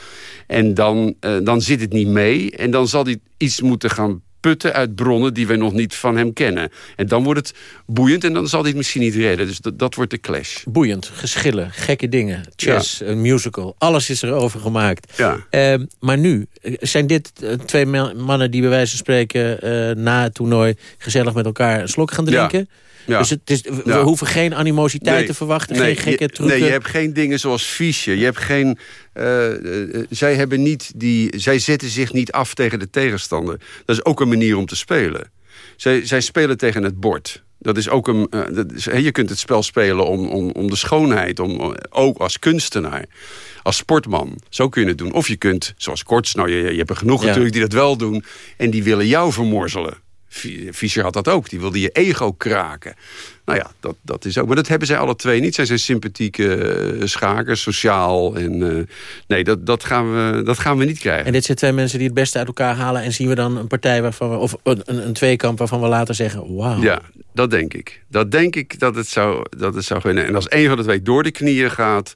En dan, uh, dan zit het niet mee. En dan zal hij iets moeten gaan putten uit bronnen die we nog niet van hem kennen. En dan wordt het boeiend en dan zal hij het misschien niet redden. Dus dat, dat wordt de clash. Boeiend, geschillen, gekke dingen, chess, ja. een musical. Alles is erover gemaakt. Ja. Uh, maar nu, zijn dit uh, twee mannen die bij wijze van spreken... Uh, na het toernooi gezellig met elkaar een slok gaan drinken... Ja. Ja. Dus het is, we ja. hoeven geen animositeit nee. te verwachten, nee. geen gekke je, trucken. Nee, je hebt geen dingen zoals fiche. Je hebt geen... Uh, uh, zij, hebben niet die, zij zetten zich niet af tegen de tegenstander. Dat is ook een manier om te spelen. Zij, zij spelen tegen het bord. Dat is ook een, uh, dat is, je kunt het spel spelen om, om, om de schoonheid, om, ook als kunstenaar, als sportman. Zo kun je het doen. Of je kunt, zoals Korts, nou je, je hebt er genoeg ja. natuurlijk die dat wel doen... en die willen jou vermorzelen. Fischer had dat ook. Die wilde je ego kraken. Nou ja, dat, dat is ook. Maar dat hebben zij alle twee niet. Zij zijn sympathieke uh, schakers, sociaal. En, uh, nee, dat, dat, gaan we, dat gaan we niet krijgen. En dit zijn twee mensen die het beste uit elkaar halen. En zien we dan een partij waarvan we, of een, een tweekamp waarvan we later zeggen: wauw. Ja, dat denk ik. Dat denk ik dat het zou, dat het zou winnen. En als een van de twee door de knieën gaat,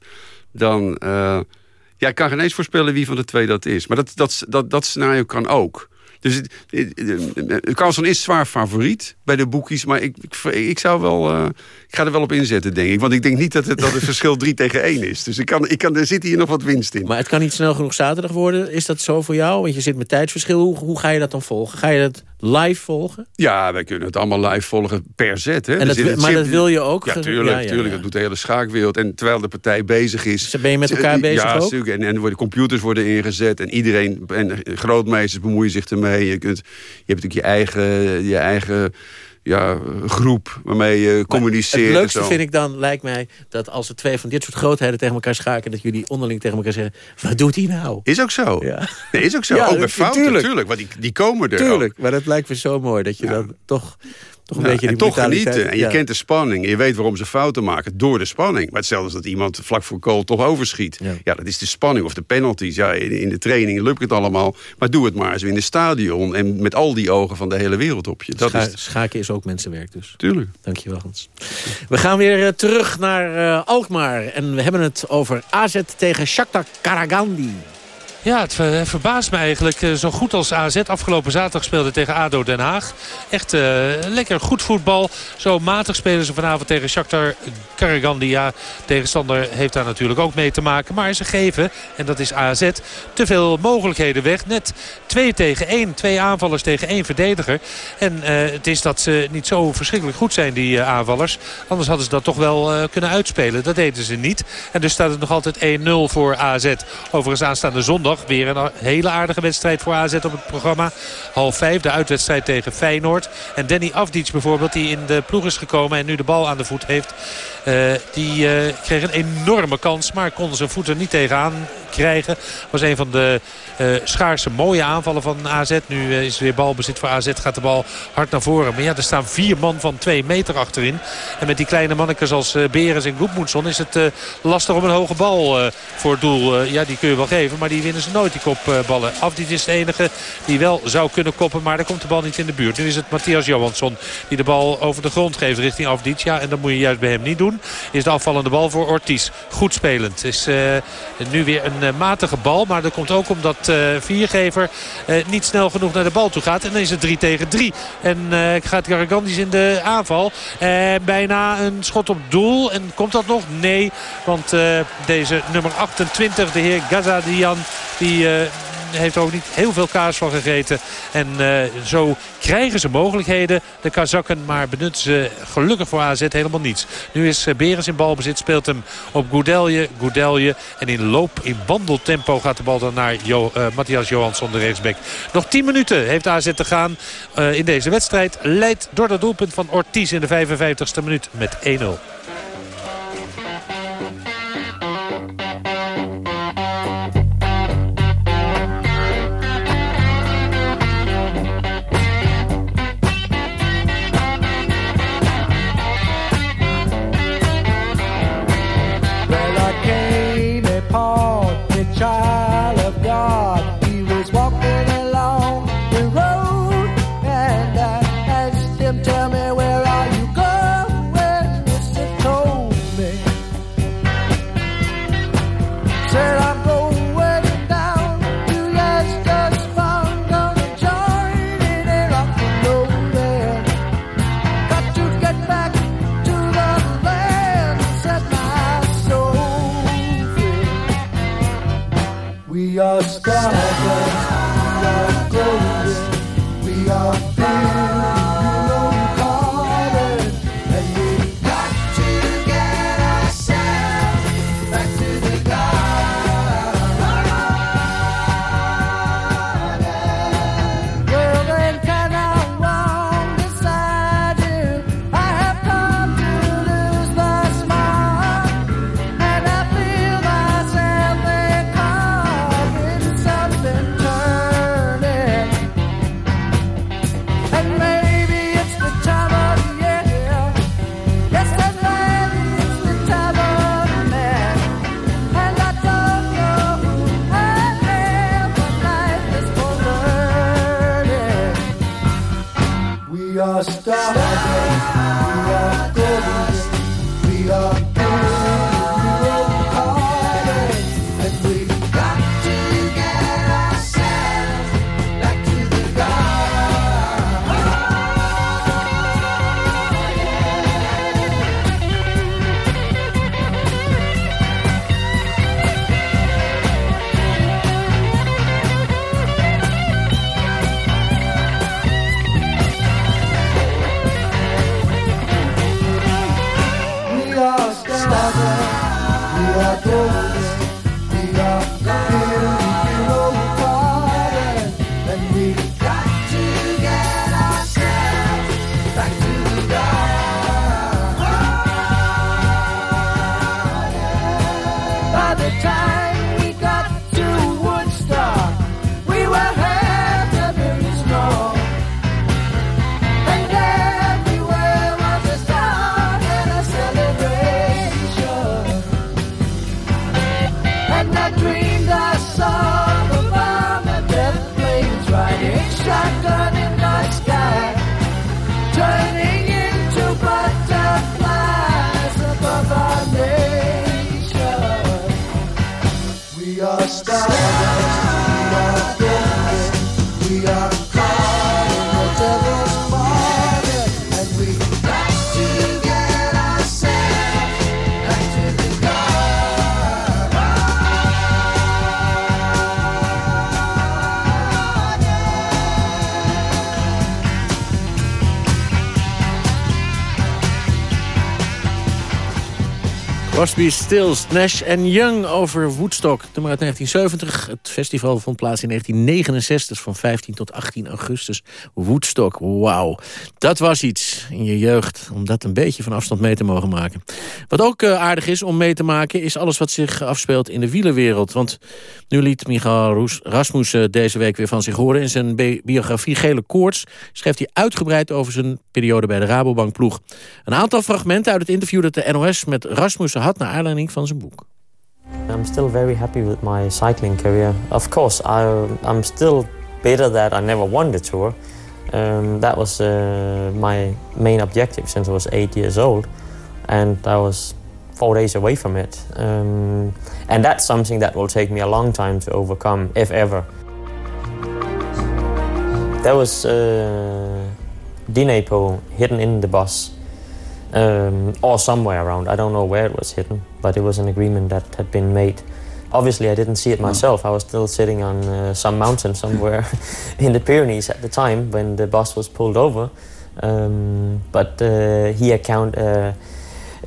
dan. Uh, ja, ik kan geen eens voorspellen wie van de twee dat is. Maar dat, dat, dat, dat scenario kan ook. Dus Carlson is zwaar favoriet bij de boekies. Maar ik, ik, ik zou wel... Uh, ik ga er wel op inzetten, denk ik. Want ik denk niet dat het, dat het verschil 3 tegen 1 is. Dus ik kan, ik kan, er zit hier nog wat winst in. Maar het kan niet snel genoeg zaterdag worden. Is dat zo voor jou? Want je zit met tijdsverschil. Hoe, hoe ga je dat dan volgen? Ga je dat live volgen? Ja, wij kunnen het allemaal live volgen per set. Hè? En dat, dus maar dat wil je ook? Ja, tuurlijk. Ja, ja, tuurlijk. Dat doet de hele schaakwereld. En terwijl de partij bezig is... Dus ben je met elkaar bezig ja, ook? Ja, en, en de computers worden ingezet. En iedereen, en grootmeesters bemoeien zich ermee. Je, kunt, je hebt natuurlijk je eigen... Je eigen ja, groep waarmee je communiceert. Het leukste vind ik dan, lijkt mij, dat als er twee van dit soort grootheden tegen elkaar schaken, dat jullie onderling tegen elkaar zeggen, wat doet hij nou? Is ook zo. Ja. Nee, is ook zo. Ja, ook met fouten, tuurlijk. natuurlijk. Want die, die komen er Tuurlijk, ook. maar dat lijkt me zo mooi, dat je Ja. dan toch Toch een Ja, beetje en die toch brutaliteit. genieten. En je Ja. kent de spanning. En je weet waarom ze fouten maken. Door de spanning. Maar hetzelfde als dat iemand vlak voor goal toch overschiet. Ja, dat is de spanning of de penalties. Ja, in, in de training lukt het allemaal. Maar doe het maar eens in de stadion. En met al die ogen van de hele wereld op je. Dat Scha- is. Schaken is ook mensenwerk dus. Tuurlijk. Dankjewel Hans. We gaan weer eh, terug naar eh, Alkmaar. En we hebben het over AZ tegen Shakhtar Karagandi. Ja, het ver- verbaast me eigenlijk. eh, Zo goed als AZ afgelopen zaterdag speelde tegen ADO Den Haag. Echt eh, lekker goed voetbal. Zo matig spelen ze vanavond tegen Shakhtar Karagandi. Ja, tegenstander heeft daar natuurlijk ook mee te maken. Maar ze geven, en dat is AZ, te veel mogelijkheden weg. Net twee tegen één. Twee aanvallers tegen één verdediger. En eh, het is dat ze niet zo verschrikkelijk goed zijn, die aanvallers. Anders hadden ze dat toch wel kunnen uitspelen. Dat deden ze niet. En dus staat het nog altijd 1-0 voor AZ. Overigens aanstaande zondag weer een hele aardige wedstrijd voor AZ op het programma. Half vijf, de uitwedstrijd tegen Feyenoord. En Danny Afdic bijvoorbeeld, die in de ploeg is gekomen en nu de bal aan de voet heeft. eh, die eh, kreeg een enorme kans, maar kon zijn voeten niet tegenaan krijgen. Was een van de eh, schaarse mooie aanvallen van AZ. Nu is er weer balbezit voor AZ, gaat de bal hard naar voren. Maar ja, er staan vier man van twee meter achterin. En met die kleine mannetjes als Beres en Goedmoedson is het lastig om een hoge bal voor het doel. ja, die kun je wel geven, maar die winnen ze nooit, die kopballen. Afdiet is de enige die wel zou kunnen koppen, maar daar komt de bal niet in de buurt. Nu is het Matthias Johansson die de bal over de grond geeft richting Afdiet. Ja, en dat moet je juist bij hem niet doen. Is de afvallende bal voor Ortiz. Goed spelend. Is eh, nu weer een eh, matige bal, maar dat komt ook omdat eh, Viergever niet snel genoeg naar de bal toe gaat. En dan is het 3 tegen 3. En gaat Garagandis in de aanval. Bijna een schot op doel. En komt dat nog? Nee. Want deze nummer 28, de heer Gazadian, die... eh, heeft ook niet heel veel kaas van gegeten. En eh, zo krijgen ze mogelijkheden, de Kazakken. Maar benutten ze gelukkig voor AZ helemaal niets. Nu is eh, Berens in balbezit, speelt hem op Goudelje. Goudelje. En in loop, in wandeltempo gaat de bal dan naar jo eh, Matthias Johansson, de rechtsback. Nog 10 minuten heeft AZ te gaan in deze wedstrijd. Leidt door dat doelpunt van Ortiz in de 55ste minuut met 1-0. Crosby, Stills, Nash en Young over Woodstock. Nummer uit 1970. Het festival vond plaats in 1969 van 15 tot 18 augustus. Woodstock, wauw. Dat was iets in je jeugd om dat een beetje van afstand mee te mogen maken. Wat ook uh, aardig is om mee te maken is alles wat zich afspeelt in de wielerwereld. Want nu liet Michael Rasmussen deze week weer van zich horen. In zijn biografie Gele Koorts schreef hij uitgebreid over zijn periode bij de Rabobank ploeg. Een aantal fragmenten uit het interview dat de NOS met Rasmussen had naar aanleiding van zijn boek. I'm still very happy with my cycling career. Of course, I, I'm still bitter that I never won the tour. Um, that was uh, my main objective since I was eight years old, and I was four days away from it. Um, and that's something that will take me a long time to overcome, if ever. There was uh, Dinepo hidden in the bus um, or somewhere around. I don't know where it was hidden, but it was an agreement that had been made. Obviously, I didn't see it myself. I was still sitting on uh, some mountain somewhere in the Pyrenees at the time when the bus was pulled over. Um, but uh, he account uh,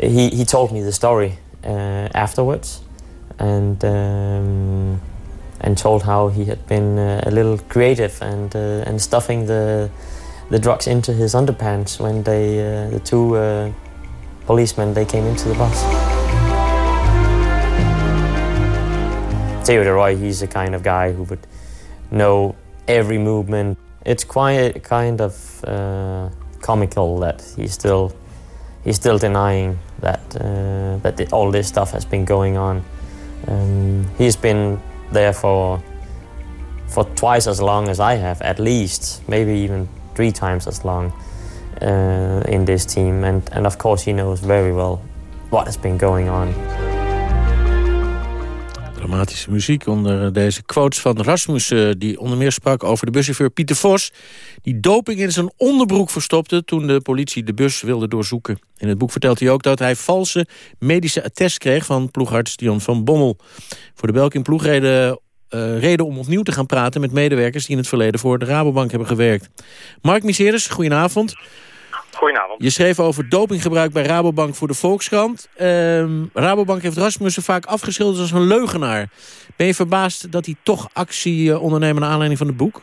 he he told me the story uh, afterwards, and. Um, and told how he had been uh, a little creative and uh, and stuffing the the drugs into his underpants when they uh, the two uh, policemen they came into the bus. Theodore Roy, he's the kind of guy who would know every movement. It's quite kind of uh, comical that he's still he's still denying that uh, that the, all this stuff has been going on. Um, he's been there for for twice as long as I have, at least, maybe even three times as long uh, in this team. And, and of course, he knows very well what has been going on. Dramatische muziek onder deze quotes van Rasmus... die onder meer sprak over de buschauffeur Pieter Vos... die doping in zijn onderbroek verstopte... toen de politie de bus wilde doorzoeken. In het boek vertelt hij ook dat hij valse medische attest kreeg... van ploegarts Dion van Bommel. Voor de Belkin-ploeg reden uh, reden om opnieuw te gaan praten met medewerkers... die in het verleden voor de Rabobank hebben gewerkt. Mark Miseres, goedenavond. Goedenavond. Je schreef over dopinggebruik bij Rabobank voor de Volkskrant. Uh, Rabobank heeft Rasmussen vaak afgeschilderd als een leugenaar. Ben je verbaasd dat hij toch actie uh, ondernemen naar aanleiding van het boek?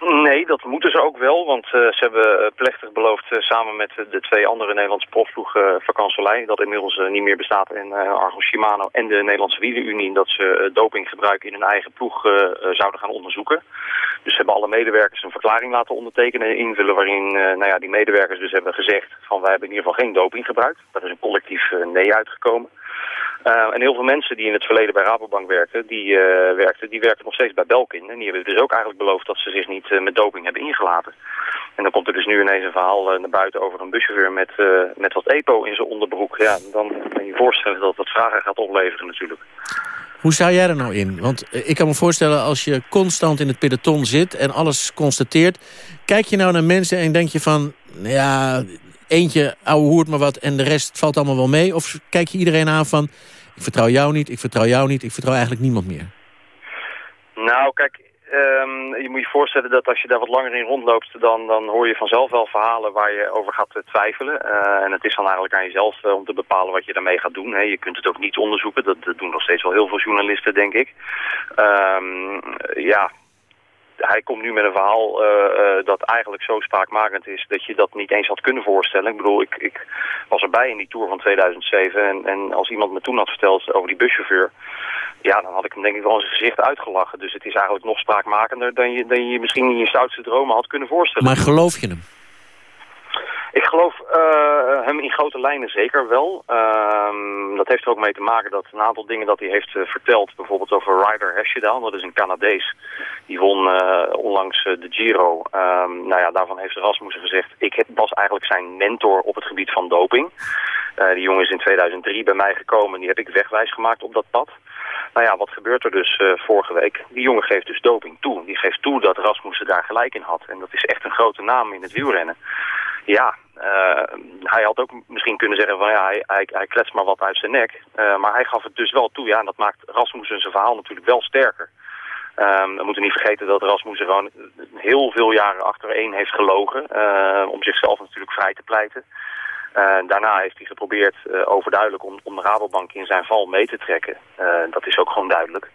Nee, dat moeten ze ook wel, want uh, ze hebben eh, plechtig beloofd uh, samen met de twee andere Nederlandse profploegen uh, dat inmiddels niet meer bestaat in Argo Shimano en de Nederlandse Wielerunie, dat ze dopinggebruik in hun eigen ploeg zouden gaan onderzoeken. Dus ze hebben alle medewerkers een verklaring laten ondertekenen en invullen waarin nou ja, die medewerkers dus hebben gezegd van wij hebben in ieder geval geen doping gebruikt. Daar is een collectief nee uitgekomen. Uh, en heel veel mensen die in het verleden bij Rabobank werkten, die, uh, werkten, die werkten nog steeds bij Belkin. En die hebben dus ook eigenlijk beloofd dat ze zich niet uh, met doping hebben ingelaten. En dan komt er dus nu ineens een verhaal naar buiten over een buschauffeur met, met wat EPO in zijn onderbroek. Ja, dan kan je voorstellen dat dat vragen gaat opleveren natuurlijk. Hoe sta jij er nou in? Want ik kan me voorstellen als je constant in het peloton zit en alles constateert. Kijk je nou naar mensen en denk je van, ja, eentje ouwe hoert maar wat en de rest valt allemaal wel mee? Of kijk je iedereen aan van, ik vertrouw jou niet, ik vertrouw jou niet, ik vertrouw eigenlijk niemand meer? Nou, kijk, um, je moet je voorstellen dat als je daar wat langer in rondloopt... dan, dan hoor je vanzelf wel verhalen waar je over gaat twijfelen. Uh, en het is dan eigenlijk aan jezelf uh, om te bepalen wat je daarmee gaat doen. Hè. Je kunt het ook niet onderzoeken, dat, dat doen nog steeds wel heel veel journalisten, denk ik. Um, ja, hij komt nu met een verhaal uh, uh, dat eigenlijk zo spraakmakend is dat je dat niet eens had kunnen voorstellen. Ik bedoel, ik, ik was erbij in die Tour van 2007 en, en als iemand me toen had verteld over die buschauffeur, ja, dan had ik hem denk ik wel zijn gezicht uitgelachen. Dus het is eigenlijk nog spraakmakender dan je, dan je misschien in je stoutste dromen had kunnen voorstellen. Maar geloof je hem? Ik geloof uh, hem in grote lijnen zeker wel. Uh, dat heeft er ook mee te maken dat een aantal dingen dat hij heeft uh, verteld... bijvoorbeeld over Ryder Hesjedal, dat is een Canadees. Die won uh, onlangs de Giro. Um, nou ja, daarvan heeft Rasmussen gezegd... ik was eigenlijk zijn mentor op het gebied van doping. die jongen is in 2003 bij mij gekomen en die heb ik wegwijs gemaakt op dat pad. Nou ja, wat gebeurt er dus vorige week? Die jongen geeft dus doping toe. Die geeft toe dat Rasmussen daar gelijk in had. En dat is echt een grote naam in het wielrennen. Ja, uh, hij had ook misschien kunnen zeggen van ja, hij, hij, hij kletst maar wat uit zijn nek. Uh, maar hij gaf het dus wel toe. Ja, en dat maakt Rasmussen zijn verhaal natuurlijk wel sterker. Um, we moeten niet vergeten dat Rasmussen gewoon heel veel jaren achtereen heeft gelogen. Uh, om zichzelf natuurlijk vrij te pleiten. Daarna heeft hij geprobeerd overduidelijk om, om de Rabobank in zijn val mee te trekken. Dat is ook gewoon duidelijk.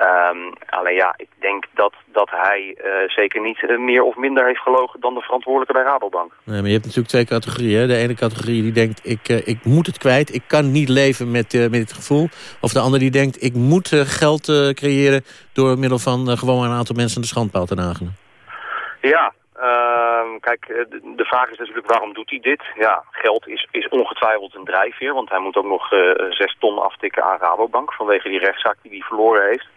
Um, alleen ja, ik denk dat, dat hij zeker niet meer of minder heeft gelogen dan de verantwoordelijke bij Rabobank. Nee, maar je hebt natuurlijk twee categorieën. De ene categorie die denkt, ik, ik moet het kwijt, ik kan niet leven met, met dit gevoel. Of de andere die denkt, ik moet geld creëren door middel van gewoon een aantal mensen de schandpaal te nagelen. Ja, Uh, kijk, de, vraag is natuurlijk waarom doet hij dit? Ja, geld is, is ongetwijfeld een drijfveer, want hij moet ook nog uh, zes ton aftikken aan Rabobank vanwege die rechtszaak die hij verloren heeft.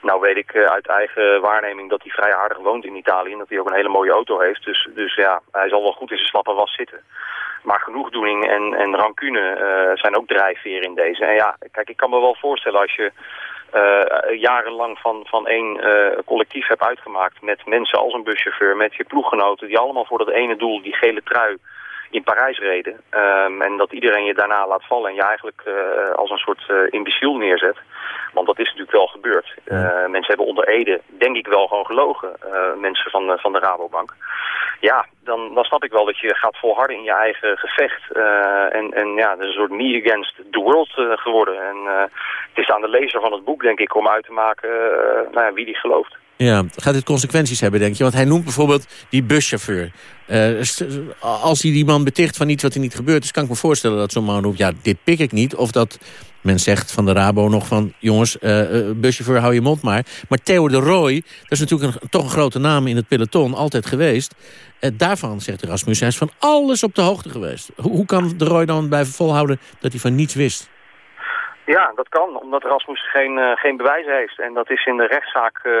Nou weet ik uh, uit eigen waarneming dat hij vrij aardig woont in Italië en dat hij ook een hele mooie auto heeft. Dus, dus ja, hij zal wel goed in zijn slappe was zitten. Maar genoegdoening en, en rancune uh, zijn ook drijfveren in deze. En ja, kijk, ik kan me wel voorstellen als je uh, jarenlang van, van één collectief hebt uitgemaakt... met mensen als een buschauffeur, met je ploeggenoten... die allemaal voor dat ene doel, die gele trui, in Parijs reden. Um, en dat iedereen je daarna laat vallen en je eigenlijk uh, als een soort uh, imbeciel neerzet. Want dat is natuurlijk wel gebeurd. Uh, mensen hebben onder Ede, denk ik wel, gewoon gelogen. mensen van, van de Rabobank. Ja, dan, dan snap ik wel dat je gaat volharden in je eigen gevecht. en, en ja, het is een soort me against the world geworden. En het is aan de lezer van het boek, denk ik, om uit te maken nou ja, wie die gelooft. Ja, gaat dit consequenties hebben, denk je? Want hij noemt bijvoorbeeld die buschauffeur. Uh, als hij die man beticht van iets wat er niet gebeurd is... kan ik me voorstellen dat zo'n man roept, ja, dit pik ik niet. Of dat men zegt van de Rabo nog van... jongens, uh, buschauffeur, hou je mond maar. Maar Theo de Roy, dat is natuurlijk een, toch een grote naam in het peloton, altijd geweest. Uh, daarvan, zegt Erasmus, hij is van alles op de hoogte geweest. Hoe, hoe kan de Roy dan blijven volhouden dat hij van niets wist? Ja, dat kan, omdat Rasmus geen, uh, geen bewijs heeft. En dat is in de rechtszaak uh,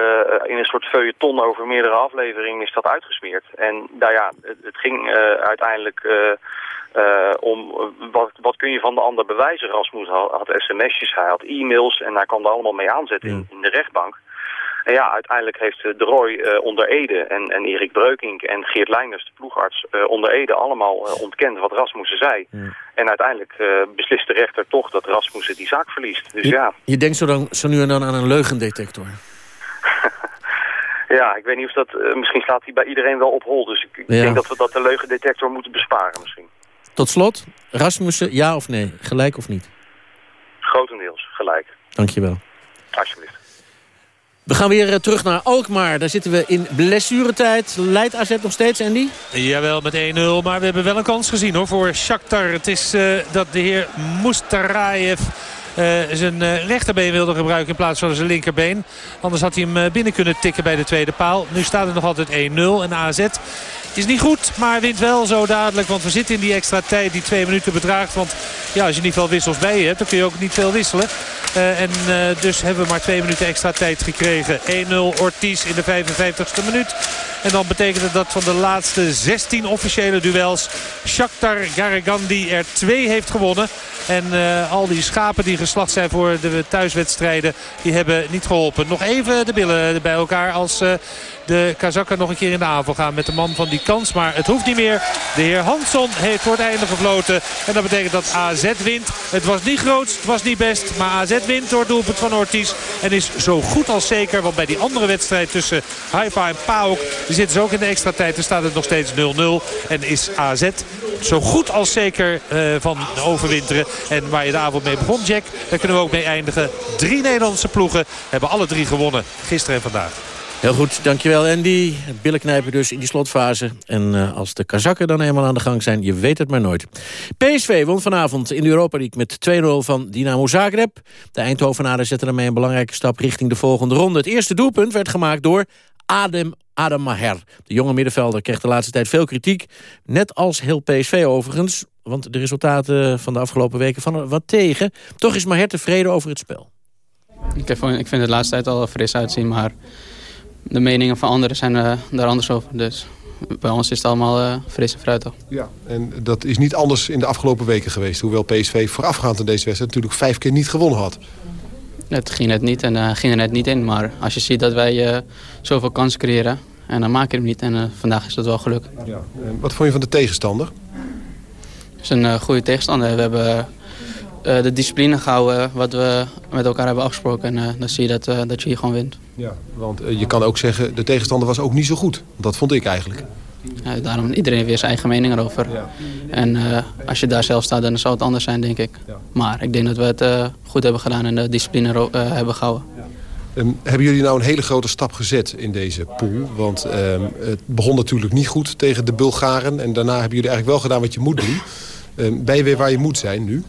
in een soort feuilleton over meerdere afleveringen is dat uitgesmeerd. En nou ja, het, het ging uh, uiteindelijk om wat, wat kun je van de ander bewijzen. Rasmus had, had sms'jes, hij had e-mails en hij kwam er allemaal mee aanzetten in, in de rechtbank. En ja, uiteindelijk heeft De Roy uh, onder Ede en, en Erik Breukink en Geert Leijners, de ploegarts, uh, onder Ede allemaal uh, ontkend wat Rasmussen zei. En uiteindelijk beslist de rechter toch dat Rasmussen die zaak verliest. Dus je, ja. Je denkt zo, dan, zo nu en dan aan een leugendetector. ja, ik weet niet of dat... misschien slaat hij bij iedereen wel op hol. Dus ik, ik ja. denk dat we dat de leugendetector moeten besparen misschien. Tot slot, Rasmussen, ja of nee? Gelijk of niet? Grotendeels, gelijk. Dankjewel. Alsjeblieft. We gaan weer terug naar Alkmaar. Daar zitten we in blessuretijd. Leidt AZ nog steeds, Andy? Jawel, met 1-0. Maar we hebben wel een kans gezien hoor, voor Shakhtar. Het is uh, dat de heer Mustaraev... Uh, zijn rechterbeen wilde gebruiken in plaats van zijn linkerbeen. Anders had hij hem binnen kunnen tikken bij de tweede paal. Nu staat het nog altijd 1-0 en AZ is niet goed, maar wint wel zo dadelijk. Want we zitten in die extra tijd die twee minuten bedraagt. Want ja, als je niet veel wissels bij je hebt, dan kun je ook niet veel wisselen. Uh, en uh, dus hebben we maar twee minuten extra tijd gekregen. 1-0 Ortiz in de 55ste minuut. En dan betekent het dat van de laatste 16 officiële duels... Shakhtar Garagandi er twee heeft gewonnen. En uh, al die schapen die geslacht zijn voor de thuiswedstrijden... die hebben niet geholpen. Nog even de billen bij elkaar als de Kazakken nog een keer in de aanval gaan met de man van die kans. Maar het hoeft niet meer. De heer Hansson heeft voor het einde gefloten. En dat betekent dat AZ wint. Het was niet groot, het was niet best. Maar AZ wint door het doelpunt van Ortiz. En is zo goed als zeker. Want bij die andere wedstrijd tussen Haifa en PAOK... die zitten ze ook in de extra tijd. Er staat het nog steeds 0-0. En is AZ zo goed als zeker uh, van overwinteren. En waar je de avond mee begon, Jack, daar kunnen we ook mee eindigen. Drie Nederlandse ploegen hebben alle drie gewonnen. Gisteren en vandaag. Heel goed, dankjewel Andy. Billen knijpen dus in die slotfase. En uh, als de Kazakken dan eenmaal aan de gang zijn, je weet het maar nooit. PSV won vanavond in de Europa League met 2-0 van Dynamo Zagreb. De Eindhovenaren zetten daarmee een belangrijke stap richting de volgende ronde. Het eerste doelpunt werd gemaakt door Adem Adem Maher. De jonge middenvelder kreeg de laatste tijd veel kritiek. Net als heel PSV overigens. Want de resultaten van de afgelopen weken van wat tegen. Toch is Maher tevreden over het spel. Ik, ik vind het de laatste tijd al fris uitzien, maar de meningen van anderen zijn uh, daar anders over. Dus bij ons is het allemaal uh, fris en fruitig. Ja, en dat is niet anders in de afgelopen weken geweest. Hoewel PSV voorafgaand aan deze wedstrijd natuurlijk vijf keer niet gewonnen had. Het ging net niet en uh, ging er net niet in. Maar als je ziet dat wij uh, zoveel kansen creëren... en dan maak je hem niet. En vandaag is dat wel geluk. Ja. wat vond je van de tegenstander? Het is een goede tegenstander. We hebben de discipline gehouden wat we met elkaar hebben afgesproken. En dan zie je dat, dat je hier gewoon wint. Ja, want je kan ook zeggen, de tegenstander was ook niet zo goed. Dat vond ik eigenlijk. Ja, daarom iedereen weer zijn eigen mening erover. Ja. En uh, als je daar zelf staat, dan zal het anders zijn, denk ik. Ja. Maar ik denk dat we het uh, goed hebben gedaan en de discipline uh, hebben gehouden. Um, hebben jullie nou een hele grote stap gezet in deze pool? Want um, het begon natuurlijk niet goed tegen de Bulgaren. En daarna hebben jullie eigenlijk wel gedaan wat je moet doen. Um, ben je weer waar je moet zijn nu?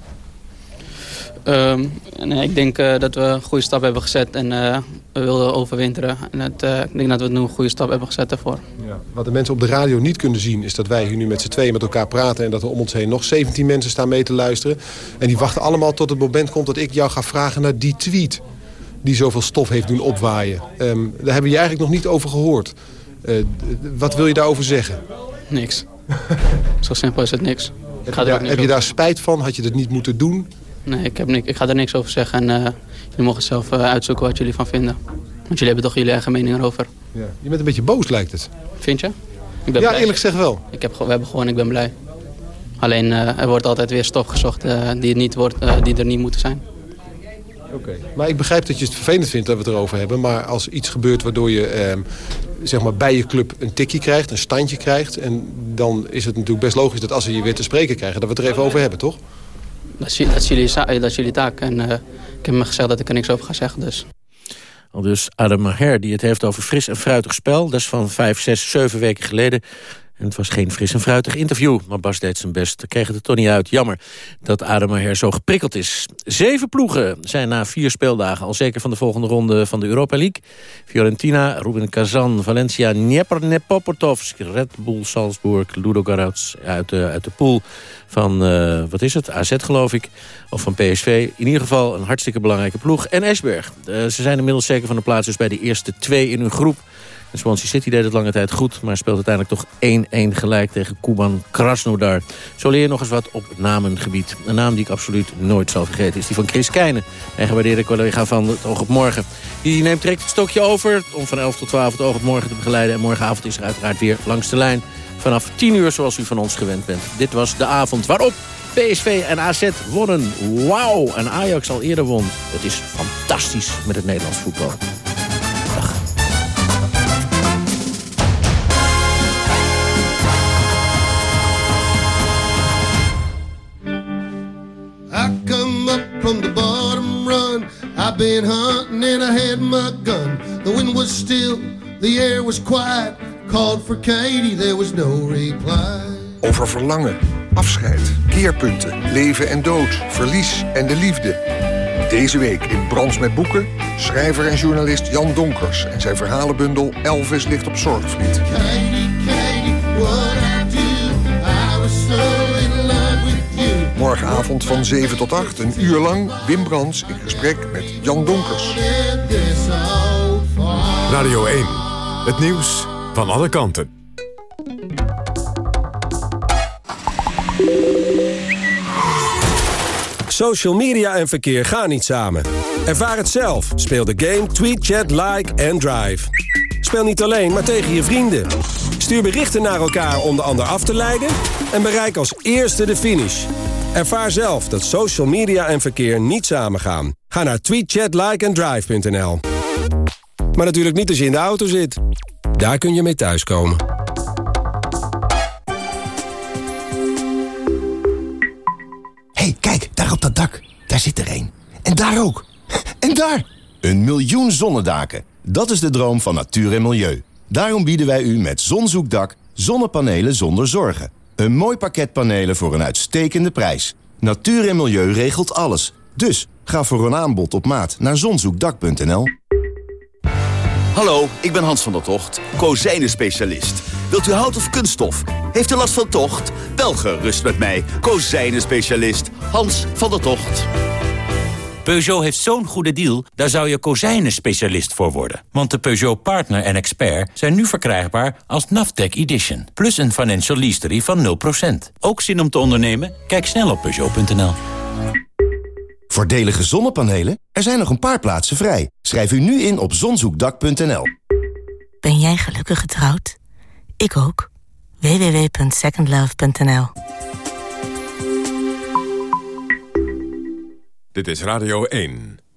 Um, nee, ik denk uh, dat we een goede stap hebben gezet en uh, we wilden overwinteren. En het, uh, ik denk dat we nu een goede stap hebben gezet daarvoor. Ja. Wat de mensen op de radio niet kunnen zien is dat wij hier nu met z'n tweeën met elkaar praten... en dat er om ons heen nog 17 mensen staan mee te luisteren. En die wachten allemaal tot het moment komt dat ik jou ga vragen naar die tweet... die zoveel stof heeft doen opwaaien. Um, daar hebben je eigenlijk nog niet over gehoord. wat wil je daarover zeggen? Niks. Zo simpel is het niks. Heb, je daar, heb je daar spijt van? Had je dat niet moeten doen? Nee, ik, heb niks, ik ga er niks over zeggen. En uh, jullie mogen zelf uh, uitzoeken wat jullie van vinden. Want jullie hebben toch jullie eigen mening erover. Ja. Je bent een beetje boos, lijkt het. Vind je? Ik ben ja, blij. eerlijk gezegd wel. Ik heb, we hebben gewoon, ik ben blij. Alleen, uh, er wordt altijd weer stof gezocht die, niet wordt, die er niet moeten zijn. Oké. Okay. Maar ik begrijp dat je het vervelend vindt dat we het erover hebben. Maar als iets gebeurt waardoor je ehm, zeg maar bij je club een tikje krijgt, een standje krijgt... en dan is het natuurlijk best logisch dat als we je weer te spreken krijgen... dat we het er even over hebben, toch? Dat is, jullie, taak. En uh, ik heb me gezegd dat ik er niks over ga zeggen. Dus. Al dus Adam Maher die het heeft over fris en fruitig spel. Dat is van vijf, zes, zeven weken geleden. Het was geen fris en fruitig interview, maar Bas deed zijn best. Kreeg het er toch niet uit. Jammer dat Ademaher zo geprikkeld is. Zeven ploegen zijn na vier speeldagen al zeker van de volgende ronde van de Europa League. Fiorentina, Rubin Kazan, Valencia, Dnieper, Nepoportovsk, Red Bull Salzburg, Ludo Garats uit de, de pool van, uh, wat is het, AZ geloof ik, of van PSV. In ieder geval een hartstikke belangrijke ploeg. En Esberg, uh, ze zijn inmiddels zeker van de plaats dus bij de eerste twee in hun groep. En Swansea City deed het lange tijd goed, maar speelt uiteindelijk toch 1-1 gelijk tegen Kuban Krasnodar. Zo leer je nog eens wat op namengebied. Een naam die ik absoluut nooit zal vergeten is die van Chris Keijnen. Mijn gewaardeerde collega van het Oog op Morgen. Die neemt direct het stokje over om van 11 tot 12 het Oog op Morgen te begeleiden. En morgenavond is er uiteraard weer langs de lijn. Vanaf 10 uur zoals u van ons gewend bent. Dit was de avond waarop PSV en AZ wonnen. Wauw! En Ajax al eerder won. Het is fantastisch met het Nederlands voetbal. From the bottom run. I've been hunting and I had my gun. The wind was still, the air was quiet. Called for Katie, there was no reply. Over verlangen, afscheid, keerpunten, leven en dood, verlies en de liefde. Deze week in Brans met Boeken, schrijver en journalist Jan Donkers... en zijn verhalenbundel Elvis ligt op Zorgvliet. Katie, Katie, Morgenavond van 7 tot 8, een uur lang, Wim Brands in gesprek met Jan Donkers. Radio 1, het nieuws van alle kanten. Social media en verkeer gaan niet samen. Ervaar het zelf. Speel de game Tweet, Chat, Like en Drive. Speel niet alleen, maar tegen je vrienden. Stuur berichten naar elkaar om de ander af te leiden... en bereik als eerste de finish. Ervaar zelf dat social media en verkeer niet samen gaan. Ga naar tweetchatlikeanddrive.nl Maar natuurlijk niet als je in de auto zit. Daar kun je mee thuiskomen. hey, kijk, daar op dat dak. Daar zit er één. En daar ook. En daar! Een miljoen zonnedaken. Dat is de droom van natuur en milieu. Daarom bieden wij u met Zonzoekdak zonnepanelen zonder zorgen. Een mooi pakket panelen voor een uitstekende prijs. Natuur en milieu regelt alles. Dus ga voor een aanbod op maat naar zonzoekdak.nl. Hallo, ik ben Hans van der Tocht, kozijnen-specialist. Wilt u hout of kunststof? Heeft u last van tocht? Wel gerust met mij, kozijnen-specialist Hans van der Tocht. Peugeot heeft zo'n goede deal, daar zou je kozijnen-specialist voor worden. Want de Peugeot Partner en Expert zijn nu verkrijgbaar als Naftec Edition. Plus een financial leasery van 0%. Ook zin om te ondernemen? Kijk snel op Peugeot.nl. Voordelige zonnepanelen? Er zijn nog een paar plaatsen vrij. Schrijf u nu in op zonzoekdak.nl. Ben jij gelukkig getrouwd? Ik ook. www.secondlove.nl Dit is Radio 1.